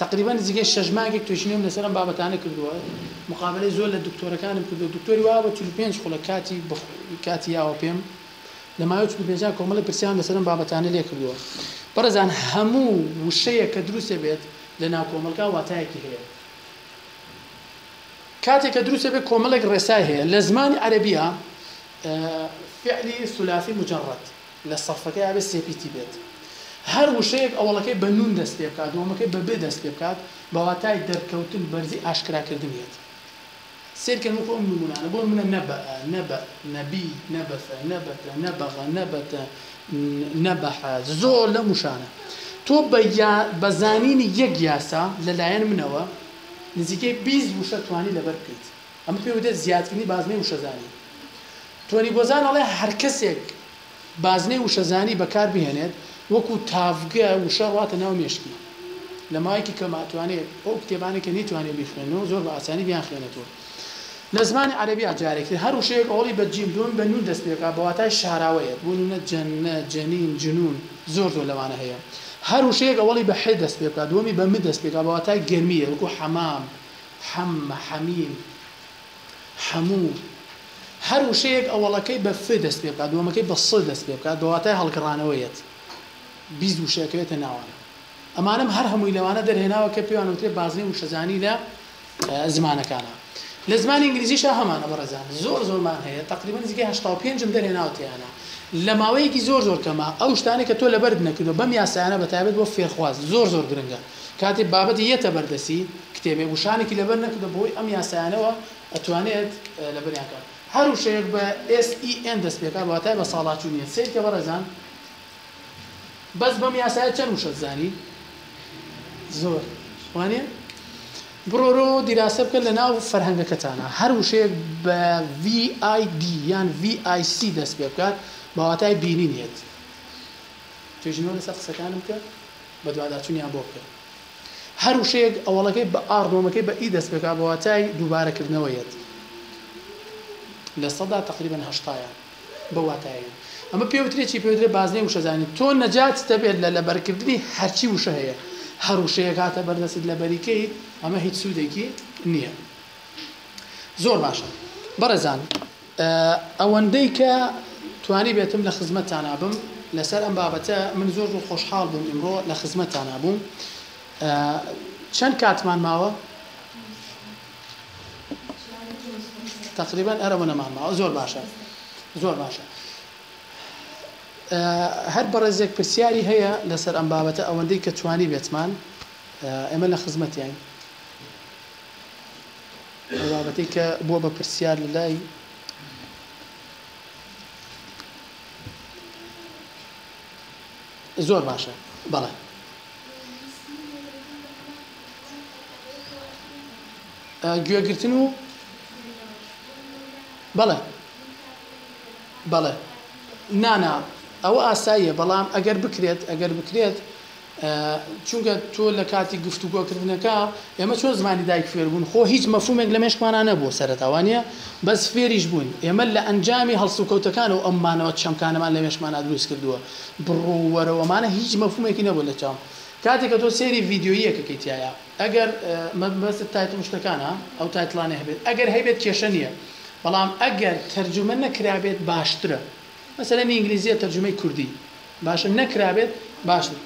تەقریبەن نزیکەی شەش مانگێک توێژینەوەم لەسەر ئەم بابەتانە کردووە، مقابەلەی زۆر لە دکتۆرەکانم کردووە، دکتۆری وا هەبووە چل و پێنج خولەک کاتی کاتی یاوە پێم، لە ماوەی چل و پێنج ساڵ کۆمەڵێک پرسیارم لەسەر ئەم بابەتانە لێ کردووە. بەڕێزان هەموو وشەیەک کە دروستە بێت لە ناو کۆمەڵگا واتایەکی هەیە. کاتێک کە دروستە بێت کۆمەڵێک ڕێسای هەیە، لە زمانی عەرەبییە فعلی ثلاثی مجرد لە سەرفەکەی ئەبێت سێ پیتی بێت. هەر وشەیەک ئەوەڵەکەی بە نون دەست پێ بکات، دووەمەکەی بە بێ دەست پێ بکات، بە واتای دەرکەوتن، بەرزی، ئاشکرا کردن یەت. سەیر کەن وەکوو ئەم نموونانە، بۆ نموونە، نەبەئ، نەبەء، نەبی، نەبەسە، نەبەتە، نەبەغە، نەبەتە، نەبەحە، زۆر لەم وشانە. تۆ بە یا بە زانینی یەک یاسا لە لایەن منەوە، نزیکەی بیست وشە توانی لەبەر بکەیت. ئەمە پێ وترێت زیادکردنی بازنەی وشەزانی. تۆنی گۆزان ئەڵێ هەر کەسێک بازنەی وشەزانی بەکار بهێنێت وەکوو تاڤگە وشە ڕواتە ناو مێشکی لە ماوەیەکی کەم ئەتوانێت ئەو کتێبانەی کە نەیتوانێت بیخوێننەوە زۆر بە ئاسانی بیانخوێنێتەوە لە زمانی عەرەبیا جارێکی تر هەر وشەیەک ئەوەڵی بە جیم دووەمی بە نوون دەست پێکا بە واتای شاراوە یەت بۆ نموونە جەننە، جەنین، جنوون زۆر زۆر لەوانە هەیە هەر وشەیەک ئەوەڵی بە ح دەست پێ بکا دووەمی بە م دەست پێکا بە واتای گەرمی یەت وەکوو حەمام، حەمە، حەمیم، حەموو. هەر وشەیەک ئەوەڵەکەی بە ف دەست پێ بکات، دووەمەکەی بە ص دەست پێ بکات، بە واتای هەڵگڕانەوە یەت. بیست وشە ئەکەوێتە ناوانەوە. ئەمانەم هەر هەمووی لەوانە دەرهێناوە کە پێیان ئەوترێ بازنەی وشەزانی لە زمانەکانا. لە زمانی ئینگلیزیشا هەمانە بەڕێزان. زۆر زۆرمان هەیە، تەقریبەن نزیکەی هەشتا و پێنج م دەرهێناوە تێیانا. لە ماوەیەکی زۆر زۆر کەما. ئەو شتانەی کە تۆ لەبەرت نەکردووە، بەم یاسایانە بە تایبەت بۆ فێرخواز زۆر زۆر گرنگە. کاتێ بابەت یەتە بەر دەسی کتێبێ وشانێکی لەبەر نەکردوە بەهۆی ئەم یاسایانەوە ئەتوانێت لەبەریان کات هەر وشەیەک بە SEN دەست پێکات واتای بە ساڵاچو نیە سەیرکە بەڕێزان بەس بەم یاسایە چەن وشەت زانی زۆر وانە بڕۆرۆ دیراسە بکە لە ناو فەرهەنگەکەتانە هەر وشەیەک بە VID یان VIC دەست پێ بکات بەواتای بینین یەت توێژینەوە لەسەر قسەکانم بکە بەدواداچونیان بۆ بکەن هەر وشەیەک ئەوەڵەکەی بە ئاڕ نۆمەکەی بە ئی دەست پێکا بە واتای دووبارە کردنەوە یەت لە سەدا تەقریبەن هەشتایان بەو واتایە یەن ئەمە پێ وترێ چی پێ وترێ بازنەی وشەزانی تۆ نەجاتت دەبێت لە لەبەر کردنی هەرچی وشە هەیە هەر وشەیەک هاتە بەر دەستت لەبەری کەیت ئەمە هیچ سودێکی نیە زۆر باشە بەڕێزان. ئەوەندەی کە توانیبێتم لە خزمەتتانا بم لەسەر ئەم بابەتە، من زۆر زۆر خۆشحاڵ بووم ئیمڕۆ لە خزمەتتانا بووم. چەند کاتمان ماوە؟ تەقریبەن ئەرە ونەمان ماوە. زۆر باشە. زۆر باشە. هەر بەڕێزێک پرسیاری هەیە لەسەر ئەم بابەتە ئەوەندەی کە توانیبێتمان ئێمە لە خزمەتیاین. ئەو بابەتەی کە بووە بە پرسیار لە لای زۆر باشە بەڵێ گوێگرتن و بەڵێ بەڵێ نانا ئەوە ئاساییە بەڵام ئەگەر بکرێت ئەگەر بکرێت چونکە تۆ لە کاتی گفتوگۆ کردنەکە ئێمە چۆن زمانی دایک فێر بوون خۆ هیچ مەفهومێک لە مێشکمانا نەبوو سەرەتا وانیە بەس فێریش بووین ئێمە لە ئەنجامی هەڵسوکەوتەکانەوە ئەم مانەوە چەمکانەمان لە مێشکمانا دروست کردووە بڕۆ و وەرەوەمانە هیچ مەفهومێکی نەبوو لە چاوم کاتێک کە تۆ سەیری ڤیدیۆییەکەکەی تایە ئەگەر مەبەستت تایتڵ و شتەکانە ئەو تایتڵانەی هەبێت ئەگەر هەیبێت کێشە نییە بەڵام ئەگەر تەرجومە نەکرابێت باشترە مەسەلەن ئینگلیزیە تەرجومەی کوردی باشە نەکرابێت باشترە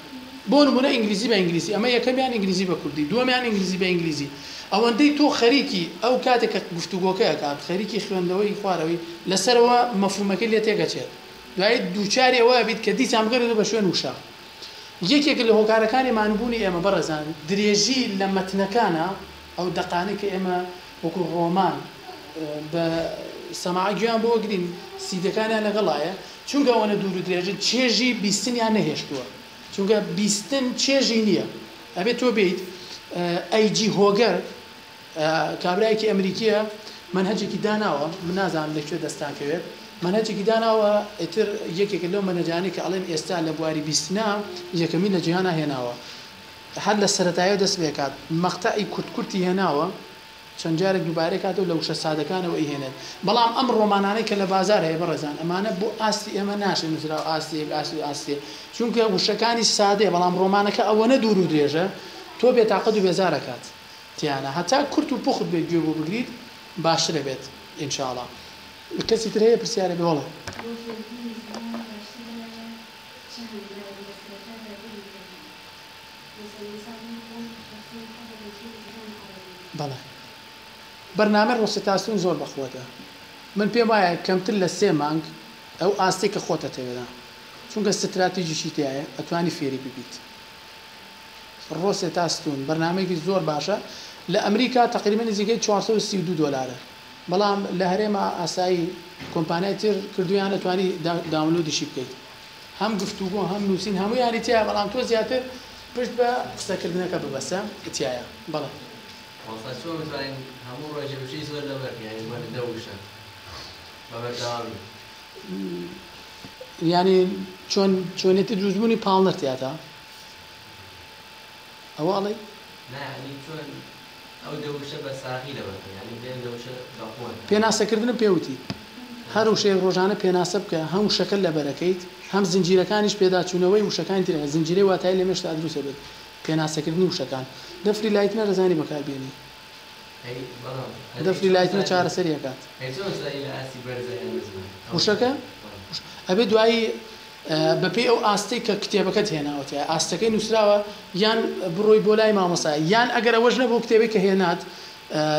بۆ نمونە ئینگلیزی بە ئینگلیزی ئەمە یەکەمیان ئینگلیزی بە کوردی دووەمیان ئینگلیزی بە ئینگلیزی ئەوەندەی تۆ خەریکی ئەو کاتێک کە گفتوگۆکە ئەکات خەریکی خوێندنەوەی خوارەوەی لەسەرەوە مەفهومەکەی لێ تێکەچێت دوایی دووچاری ئەوە ئەبیت کە دیسان بگەرێتەوە بە شوێن وشە یەکێک لە هۆکارەکانی ماندبوونی ئێمە بەڕێزان درێژی لە مەتنەکانە ئەو دەقانەی کە ئێمە وەکو ڕۆمان بە سەماعە گوێیان بۆ ئەگرین، سیدەکانیان لەگەڵایە، چونکە ئەوەنە دوور و درێژن چێژی بیستنیان نەهێشتووە، چونکە بیستن چێژی نییە ئەبێت تۆ بێیت، ئەی جی هۆگەر کابرایەکی ئەمریکییە مەنهەجێکی داناوە، من نازانم لەکوێ دەستان کەوێت، مەنهەجێکی داناوە ئیتر یەکێکە لەو مەنهەجانەی کە ئەڵێن ئێستا لە بواری بیستنا یەکەمی لە جیهانا هێناوە، هەر لە سەرەتایەوە دەست پێکات مەقتەعی کورت کورتی هێناوە چەند جارێک دووبارەی کاتەوە لە وشە سادەکانەوە ئەیهێنێت بەڵام ئەم ڕۆمانانەی کە لە بازار هەیە بەڕێزان ئەمانە بۆ ئاستی ئێمە ناشێ نووسراوە ئاستی یەک ئاستی دوو ئاستی سێ چونکە وشەکانی سادەیە بەڵام ڕۆمانەکە ئەوەنە دوور و درێژە تۆ بێتاقەت و بێزار ئەکات تیانا هەتا کورت و پوخت بێت گوێ بۆ بگریت باشتر ئەبێت ان شاء اللە کەسی تر هەیە پرسیارێ بێ وەڵا. بۆ فێربوونی زمانی فارسی لەلایەن چ هەنگاوێک لە سەرەتادا بڕی کردن؟ بەڵێ بەرنامەی ڕۆسێتاسیۆن زۆر بەقوەتە من پێم وایە کەمتر لە سێ مانگ ئەو ئاستەی کە خۆت ئەتەوێ چونکە ستراتیجیشی تیایە ئەتوانی فێری ببیت ڕۆسێتاسیۆن بەرنامەیەکی زۆر باشە لە ئەمریکا تەقریبا نزیکەی 432 دۆلارە بەڵام لە هەرێمە ئاسایی کۆمپانیای تر کردویانە توانی داونلۆدیشی بکەیت هەم گفتوگۆ هەم نووسین هەموویانی تیایە بەڵام تۆ زیاتر پشت بە قسەکردنەکە ببەستە تیایا بەڵێ. مامۆستا چۆن بتوانین هەموو ڕۆژێ وشەی زۆر لەبەر یانی بۆ دە وشە بە بەردەوامی. یانی چۆن چۆنێتی دروستبوونی پاڵنەر تیاتا ئەوە ئەڵێی؟ نا یانی چۆن ئەو دە وشە بە ساغی لەبەر بە یانی بلێن دە وشە بە قوەت. پێناسەکردنم پێ وتی، هەر وشەیەک ڕۆژانە پێناسە بکە، هەم وشەکە لەبەر ئەکەیت، هەم زنجیرەکانیش پێداچوونەوەی وشەکانی تر ئەکەن، زنجیرەی واتایی لە مێشکتا دروست ئەبێت. پێناسەکردنی وشەکان. دە فریلایتنەر ئەزانی بەکار بێنی. هەی بەڵام. دە فریلایتنەر چارەسەری ئەکات. هەی چۆن سەری لە ئاستی بەرزە یان نزمە. وشەکە؟ ئەبێت دوایی. بەپێی ئەو ئاستەی کە کتێبەکەت هێناوەتە ئاستەکەی نووسراوە یان بڕۆی بۆ لای مامۆستا یان ئەگەر ئەوەش نەبوو کتێبەی کە هێنات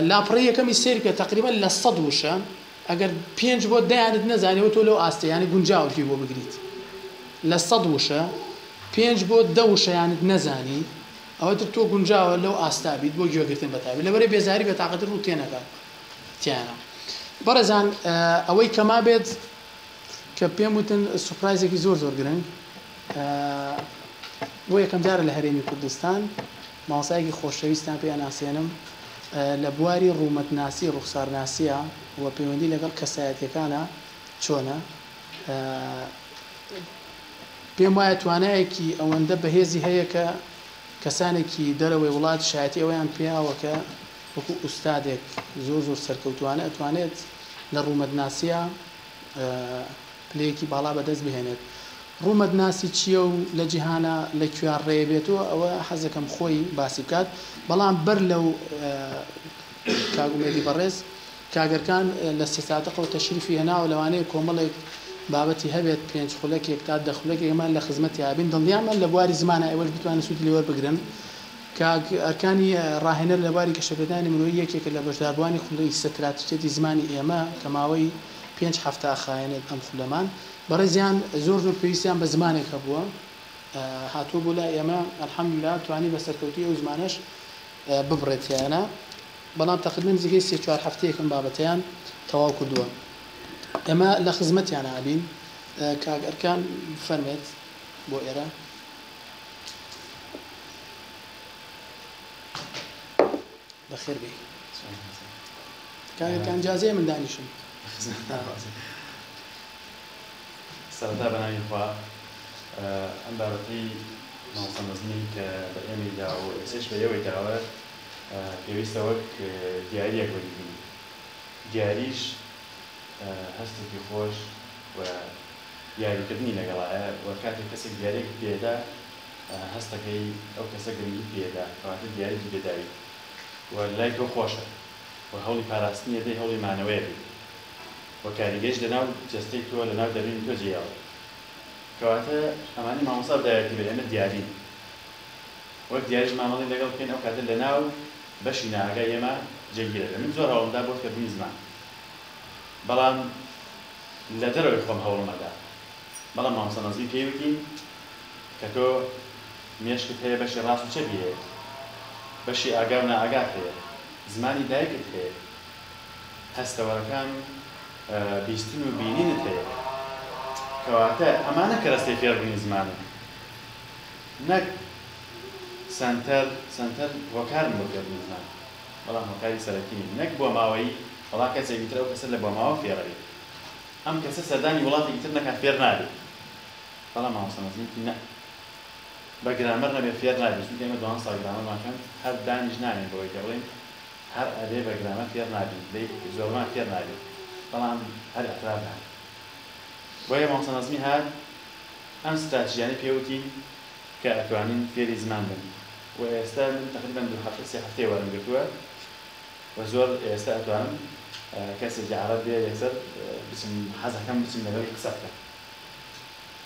لاپەڕەی یەکەمی سەیر بکە تەقریبەن لە سەد وشە ئەگەر پێنج بۆت دەیانت نەزانیەوە تۆ لەو ئاستەیانە گونجاوە گوێ بۆ بگریت لە سەد وشە پێنج بۆت دە وشەیانت نەزانی ئەوەتر تۆ گونجاوە لەو ئاستا بیت بۆ گوێگرتن بەتابێت لەبەرەی بێزاری بێتاقەتی ڕوو تێنەگات تیانە بەڕێزان ئەوەی کەما بێت کە پێم وتن سوپرایزێکی زۆر زۆر گرنگ بۆ یەکەم جارە لە هەرێمی کوردستان مامۆستایەکی خۆشەویستان پێ ئەناسێنم لە بواری ڕوومەتناسی ڕوخسارناسیە و پەیوەندی لەگەڵ کەسایەتەکانە چۆنە پێم وایە توانایەکی ئەوەندە بەهێزی هەیە کە کەسانێکی دەرەوەی وڵات شایەتی ئەویان پیاوەکە وەکو ئوستادێک زۆر زۆر سەرکەوتوانە ئەتوانێت لە ڕوومەتناسیا پلەیەکی باڵا بەدەست بهێنێت ڕوومەتناسی چییە و لە جیهانە لە کوێ ڕێ بێتەوە ئەوە حەزەکەم خۆی باسی بکات بەڵام بەر لەو کاک ئومێدی بەڕێز کاگەرکان لە سێ ساتەقەوە تەشریفی هێناوە لەوانەیە کۆمەڵێک بابەتی هەبێت پێنج خولەکێک تا دە خولەکێک ئێمە لە خزمەتیابین دڵنیامان لە بواری زمانە ئێوەش بتوانن سوودی لێ وەربگرن کاک ئەرکانی ڕاهێنەر لە بواری گەشەپێدانی مرۆیی یەکێکە لە بەشداربووانی خولەی ستراتیجیەتی زمانی ئێمە کە ماوەی پێنج هەفتە ئەخایەنێت ئەم خولەمان بەڕێزیان زۆر زۆر پێویستیان بە زمانێک هەبووە هاتووە بۆ لای ئێمە الحمدللە توانی بە سەرکەوتووی ئەو زمانەش ببڕێت تیایانە بەڵام تقریبا نزیکەی سێ چوار هەفتەیەک ئەم بابەتەیان تەواو کردووە ئێمە لە خزمەتیانە ئەبین کاک ئەرکان بفەرمێت بۆ ئێرە بەخێر بێی کاکەکان جازێ من دانیشم سەرەتا بەناوی خوا ئەم بابەتەی مامۆستا مەزنی کە بە ئێمەی داوە ئێسش بە ئێوەی داوە پێویستە وەک دیاریەک وەریبین دیاریش هەستێکی خۆش و یاریکردنی لەگەڵا هەیە و کاتێک کەسێک دیاریەکت پێدا هەستەکەی ئەو کەسە گرنگیت پێدا کەواتە دیاریکی پێداویت و لای تۆ خۆشە و هەوڵی پاراستنی ئەدەی هەوڵی مانەوەیەتی و کاریگەیش لەناو جەستەی تۆ لەناو دەروونی تۆ جێ یاوە کەواتە ئەمانەی مامۆستا دایەتی بە ئێمە دیارین وەک دیاریش مامەڵەی لەگەڵ بکەین ئەو کاتە لەناو بەشی نائاگای ئێمە جێگیرەبێ من زۆر هەوڵمدا بۆ فێربوونی زمان بەڵام لە دەرەوەی خۆم هەوڵم ئەدا بەڵام مامۆستا نەزمی پێی وتین کە تۆ مێشکت هەیە بەشی ڕاست و چەپی هەیە بەشی ئاگا و نائاگات هەیە زمانی دایکت هەیە هەستەوەرەکان و بیستن و بینینت هەیە کەواتە ئەمانە کەرەستەی فێربونی زمانن نەک سەنتەر سەنتەر هۆکارن بۆ فێربونی زمان. بەڵام هۆکاری سەرەکی نیە نەک بۆماوەیی بەڵام کەسێک وتر ئەو کەسە لە بۆماوە فێڕەبێت ئەم کەسە سەردانی وڵاتێکی تر نەکات فێر نابێت بەڵام مامۆستا مەزنیکی نە بە گرامەر نەبێت فێر نابێت چونکە ئێمە دوان ساڵ گرامەرمان خوێند هەر دانیش نانێن بەوەی کە بڵێن هەر ئەبێ بە گرامەر فێر نابین لەی زۆربەمان فێر نابین بەڵام هەر ئیعتراف ناکەن بۆیە مامۆستا نەزمی هات ئەم ستراتیژیانەی پێ وتین کە ئەتوانن فێری زمان بن وە ئێستا من تەقریبەن دوو هەفتە سێ هەفتەیە وەرم گرتووە وە زۆر ئێستا ئەتوانم کەسێکی عەڕەب بێ یەکسەر بچم حەزەکەم بچم لەگەڵی قسە بکەم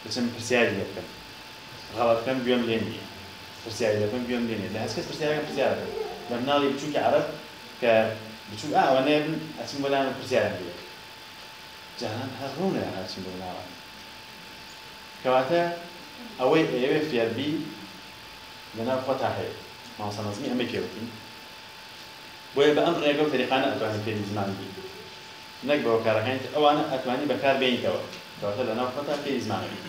بچم پرسیاری لێ بکەم غەڵەت کەم گوێم لێ نیە پرسیاری لێ بکەم گوێم لێ نیە لە هەچ کەس پرسیارەکەم پرسیار بکەم لە مناڵی بچووکی عەڕەب کە بچووک ئا ئەوەنەیە بن ئەچم بۆ لایان پرسیارم لێ دەکەم جاران هەر ڕوونە هەرچم بۆ مناڵان کەواتە ئەوەی ئەیەوێ فێر بی لەناو خۆتا هەیە مامۆستا نەزمی ئەمەی پێوتی بۆیە بە ئەم ڕێگە و تەریقانە ئەتوانی فێری زمان بیت نەک بە هۆکارەکانی تر ئەوانە ئەتوانی بەکار بێنیتەوە کەواتە لەناو خۆتا فێری زمانە بیت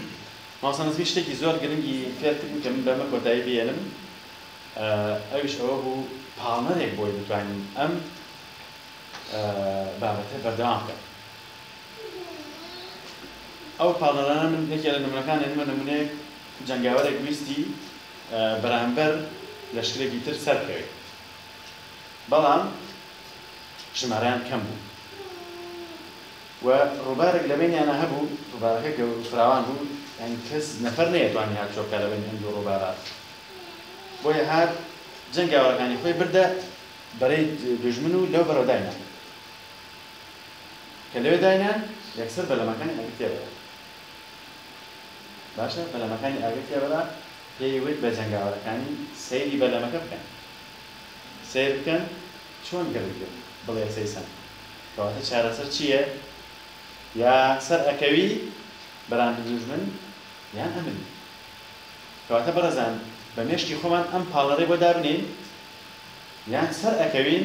مامۆستا نەزمی شتێکی زۆر گرنگی فێر کردم کە من بەمە کۆتایی بێنم ئەویش ئەوە بوو پاڵنەرێک بۆی بتوانین ئەم بابەتە بەردەوام بکەم ئەو پاڵنەرانە من یەکێ لە نمونەکان نمە نمونەیەک جەنگاوەرێک ویستی بەرامبەر لەشکرێکی تر سەربکەوێت، بەڵام ژمارەیان کەم بوو و ڕووبارێک لەبەینیانا هەبوو، ڕووبارەکە گەورو فراوان بوو، یانی کەس نەفەر نەیەتوانی هاتوچۆ بکات لەبەین ئەم دوو ڕووبارە، بۆیە هات جەنگاوەرەکانی خۆی بردە بەرەی دوژمن و لەو بەرەوە داینان، کە لەوێ داینان یەکسەر بەلەمەکانی ئەگرتیەوە. باشە بەلەمەکانی ئاگر تێ بەرا؟ پێی وت بە جەنگاوەرەکانی سەیری بەلەمەکە بکەن سەیر بکەن چۆن گڕی گرن بڵێ سەیسەن کەواتە چارەسەر چیە یا سەر ئەکەوی بەرامبر دوژمن یان ئەمری کەواتە بەڕێزان بە مێشکی خۆمان ئەم پاڵنەرەی بۆ دابنێین یان سەر ئەکەوین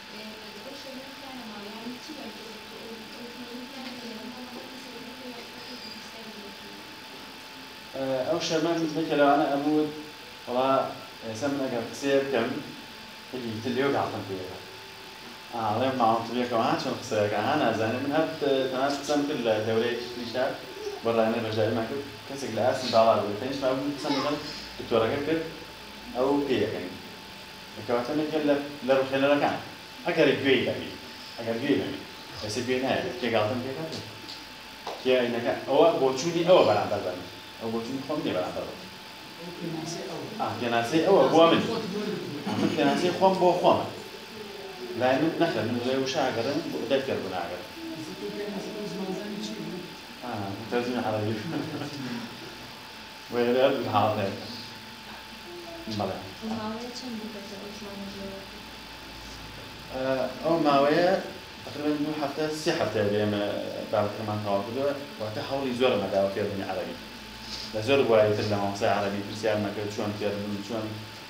ئەو شەرمەت هزمەت کە لەوانە ئەموت وەڵا ئێسە من ئەگەر قسەیە بکەم هەلی تر لێو گاڵتەم پێیەکە ئاڵێ ماوەم تبیەکەوە ها چۆن قسەیەکە ها نازانێ من هەر تەناس قسەم کرد لە دەورەی تریشا بە ڕانێ بەشداریمان کرد کەسێک لە ئاستی باڵا بێت تەنیشتما بوو قسەم لەگەڵ دکتۆرەکە کرد ئەو پێیەکەنی کەواتە نەگەر لە لە ڕوخێنەرەکان ئەگەر گوێی لەبی ئەگەر گوێی لەبی کەسە گوێی نایەبێت کێ گاڵتەم پێ کات کێ ئەینەکە ئەوە بۆچوونی ئەوە بەرامبەر بە من ئەو بۆچوونی خۆم نیە بەرامبەر بە پێناسەی ئەوە بۆ من من پێناسەی خۆم بۆ خۆم لای من نەخێ من لێ وشە ئەگەڕێم لێ فێر بوو ناگەر تەرجمە عەرەبی وێنەر هاڵێند بەڵێ. ئەو ماوەیە چەند بوو کە تۆ ئەو زمانە زۆرە فێربوویت؟ ئەو ماوەیە تەقریبەن دوو هەفتە سێ هەفتەیە بێ ئێمە بابەتەکەمان تەواو کردووە واتە هەوڵی زۆرم ئەداوە فێربوونی عەرەبی لە زۆر بواری تر لە مامۆستای عەرەبی پرسیارم ئەکرد چۆن فێرببم چۆن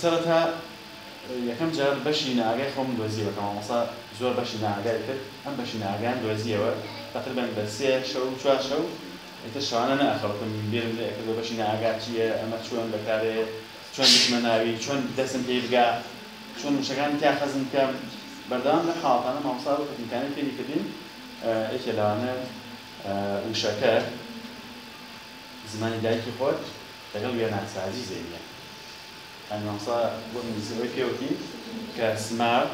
سەرەتا یەکەم جار بەشی ناگای خۆم دۆزیەوە کە مامۆسا زۆر بەشی ناگای کرد ئەم بەشی ناگان دۆزیەوە تقریبان بە سێ شەو چوار شەو ئیتر شەوانە ناخەوتم بیرم لێ ئەکردەوە بەشی ناگا چییە ئەمە چۆن بەکارێ چۆن بچمە ناوی، چۆن دەستم پێی بگا، چۆن وشەکانی تیا خەزن بکەم، بەردەوام لەم حاڵەتانە مامۆستا ئەو تەکنیکانەی فێری کردین، یەکێ لەوانە وشەکە زمانی دایکی خۆت لەگەڵ وێناسازی زەینیە یانی مامۆستا بۆ ئینگلیزی ئەوەی پێوتین کە سمارت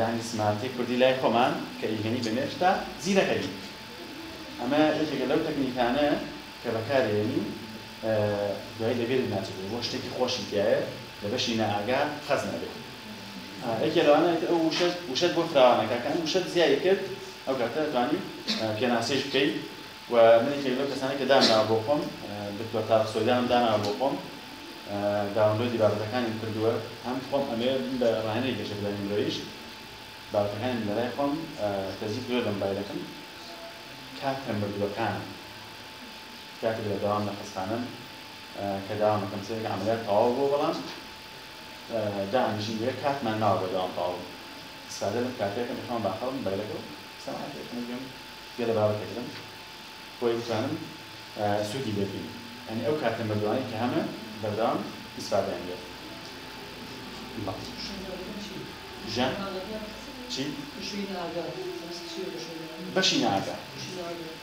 یانی سمارتی کوردی لای خۆمان کە ئیهێنی بە مێشتا زیرەکەی ئەمە یەکێکە لەو تەکنیکانە کە بەکارێنی دوایی دەبێت ناچێتەوە بۆ شتێکی خۆشی تیایە لە بەشی نائاگا خەز نابێت یەکێ لەوانە ئەوێت ئەو وشەت وشەت بۆ فراوانە کاکە ئەم وشەت زیایی کرد ئەو کاتە توانی پێناسەیش بکەی و من یەکێک لەو کەسانی کە داناوە بۆ خۆم دکتۆر تارق سۆیدانم داناوە بۆ خۆم داونلۆدی بابەتەکانیم کردووە هەم خۆم ئەمێ بە ڕاهێنەری گەشە بدانی مرۆیش بابەتەکانیم لەلای خۆم تەزیف لۆ لە مبایلەکەم کاتە مردووەکانم کاتێک بەردەوام لە خەستانەم کە داوام ئەکەم بزانم کە عەمەلیات تەواو بووە بەڵام دائەنیشم لەوێ کاتمان ماوە بەردەوام تەواو بوو ئیستفادە لەم کاتەیە کەم بەخەوم باخەڵم مبایلەکە و سەماعەکە یەکەمە گوێم گوێ لە بابەتێک بدەم بۆی بتوانم سوودی لێ ببینم یانی ئەو کاتە مردووانەی کە هەمە بەردەوام ئیستفادەیان لێ ژیان چی؟ بەشی نائاگا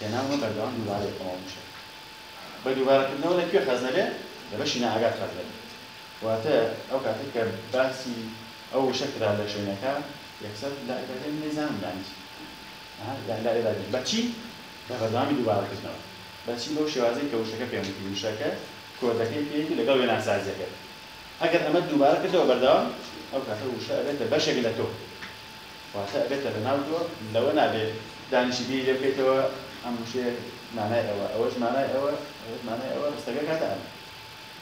هێناونە بەردەوام دووبارە یەکەمەوە بکشێت بە دووبارە کردنەوە لە کوێ خەزنە بێ لە بەشی نائاگات خەزنە بێ واتە ئەو کاتەی کە باسی ئەو وشە کرا لە شوێنەکە یەکسەر لا ئیرادی ئەم نەیزانم یانی چی ها یانی لا ئیرادی بە چی بە بەردەوامی دووبارە کردنەوە بە چی بەو شێوازەی کە وشەکە پێم وتی وشەکە کۆدەکەی پێیەتی لەگەڵ وێناسازیەکەت ئەگەر ئەمەت دووبارە کردەوە بەردەوام ئەو کاتە وشە ئەبێتە بەشێک لە تۆ واتە ئەبێتە لەناو تۆ لەوە نابێ دانیشی بیری لێ بکەیتەوە ئەم وشەیە مانای ئەوە ئەوەش مانای ئەوە ئەوەش مانای ئەوە ڕستەکە کاتە ئەمە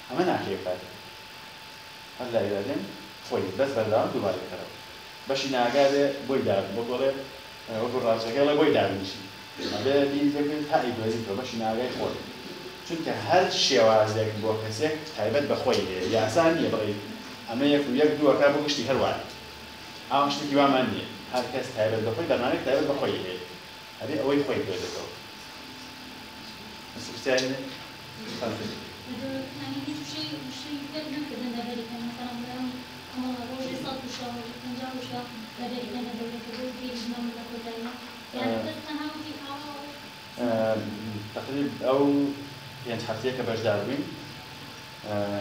ئەمە ناکەی کاتە هەر لای دادێن خۆی بەس بەردەوام دووبارەی بکەرەوە بەشی ناگا بێ بۆی دابن وەکو ئەڵێ وەکو ڕاوچەکە ئەڵێ بۆی دابنیشی ئەبێ بیری لێ بکەیت تا ئەیدۆزیتەوە بەشی ناگای خۆت چونکە هەر شێوازێک بۆ کەسێک تایبەت بە خۆی هەیە یاسا نییە بڵێی ئەمە یەک و یەک دووەکە بۆ گشتی هەر وایە. ئاخ شتێکی وامان نیە هەر کەس تایبەت بە خۆی بەرنامەیەک تایبەت بە خۆی هەیە ئەبێ ئەوەی خۆی بدۆزێتەوە هیچ پرسیارێک نیە فازل تقریب ئەو پێنج هەفتەیە کە بەشدار بووین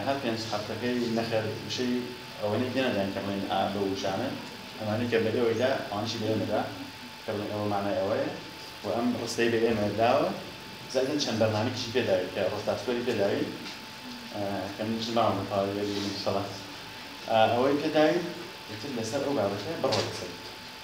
هەر پێنج حەفتەکەی نەخێر وشەی ئەوەنەی پێ نەداین کە بڵێین ئا بەو وشانەن ئەمانەی کە بە ئێوەی دا ئەوانەشی بە ئێمە دا کە بڵێین ئەوە مانای ئەوەیە و ئەم ڕستەی بە ئێمە داوە زائیدەن چەند بەرنامەیکیشی پێ داوین کە ڕۆستاسپۆری پێ داوین کە منیش ماوم بە تەواوی وەربگرم ئینشەڵا ئەوەی پێ داوین ئیتر لەسەر ئەو بابەتە بڕۆ لەسەری.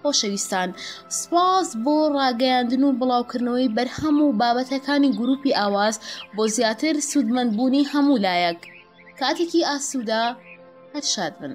خۆشەویستان سپاس بۆ ڕاگەیاندن و بڵاوکردنەوەی بەرهەم و بابەتەکانی گروپی ئاواز بۆ زیاتر سوودمەند بوونی هەموو لایەک کاتێکی ئاسوودە هەر شاد بن.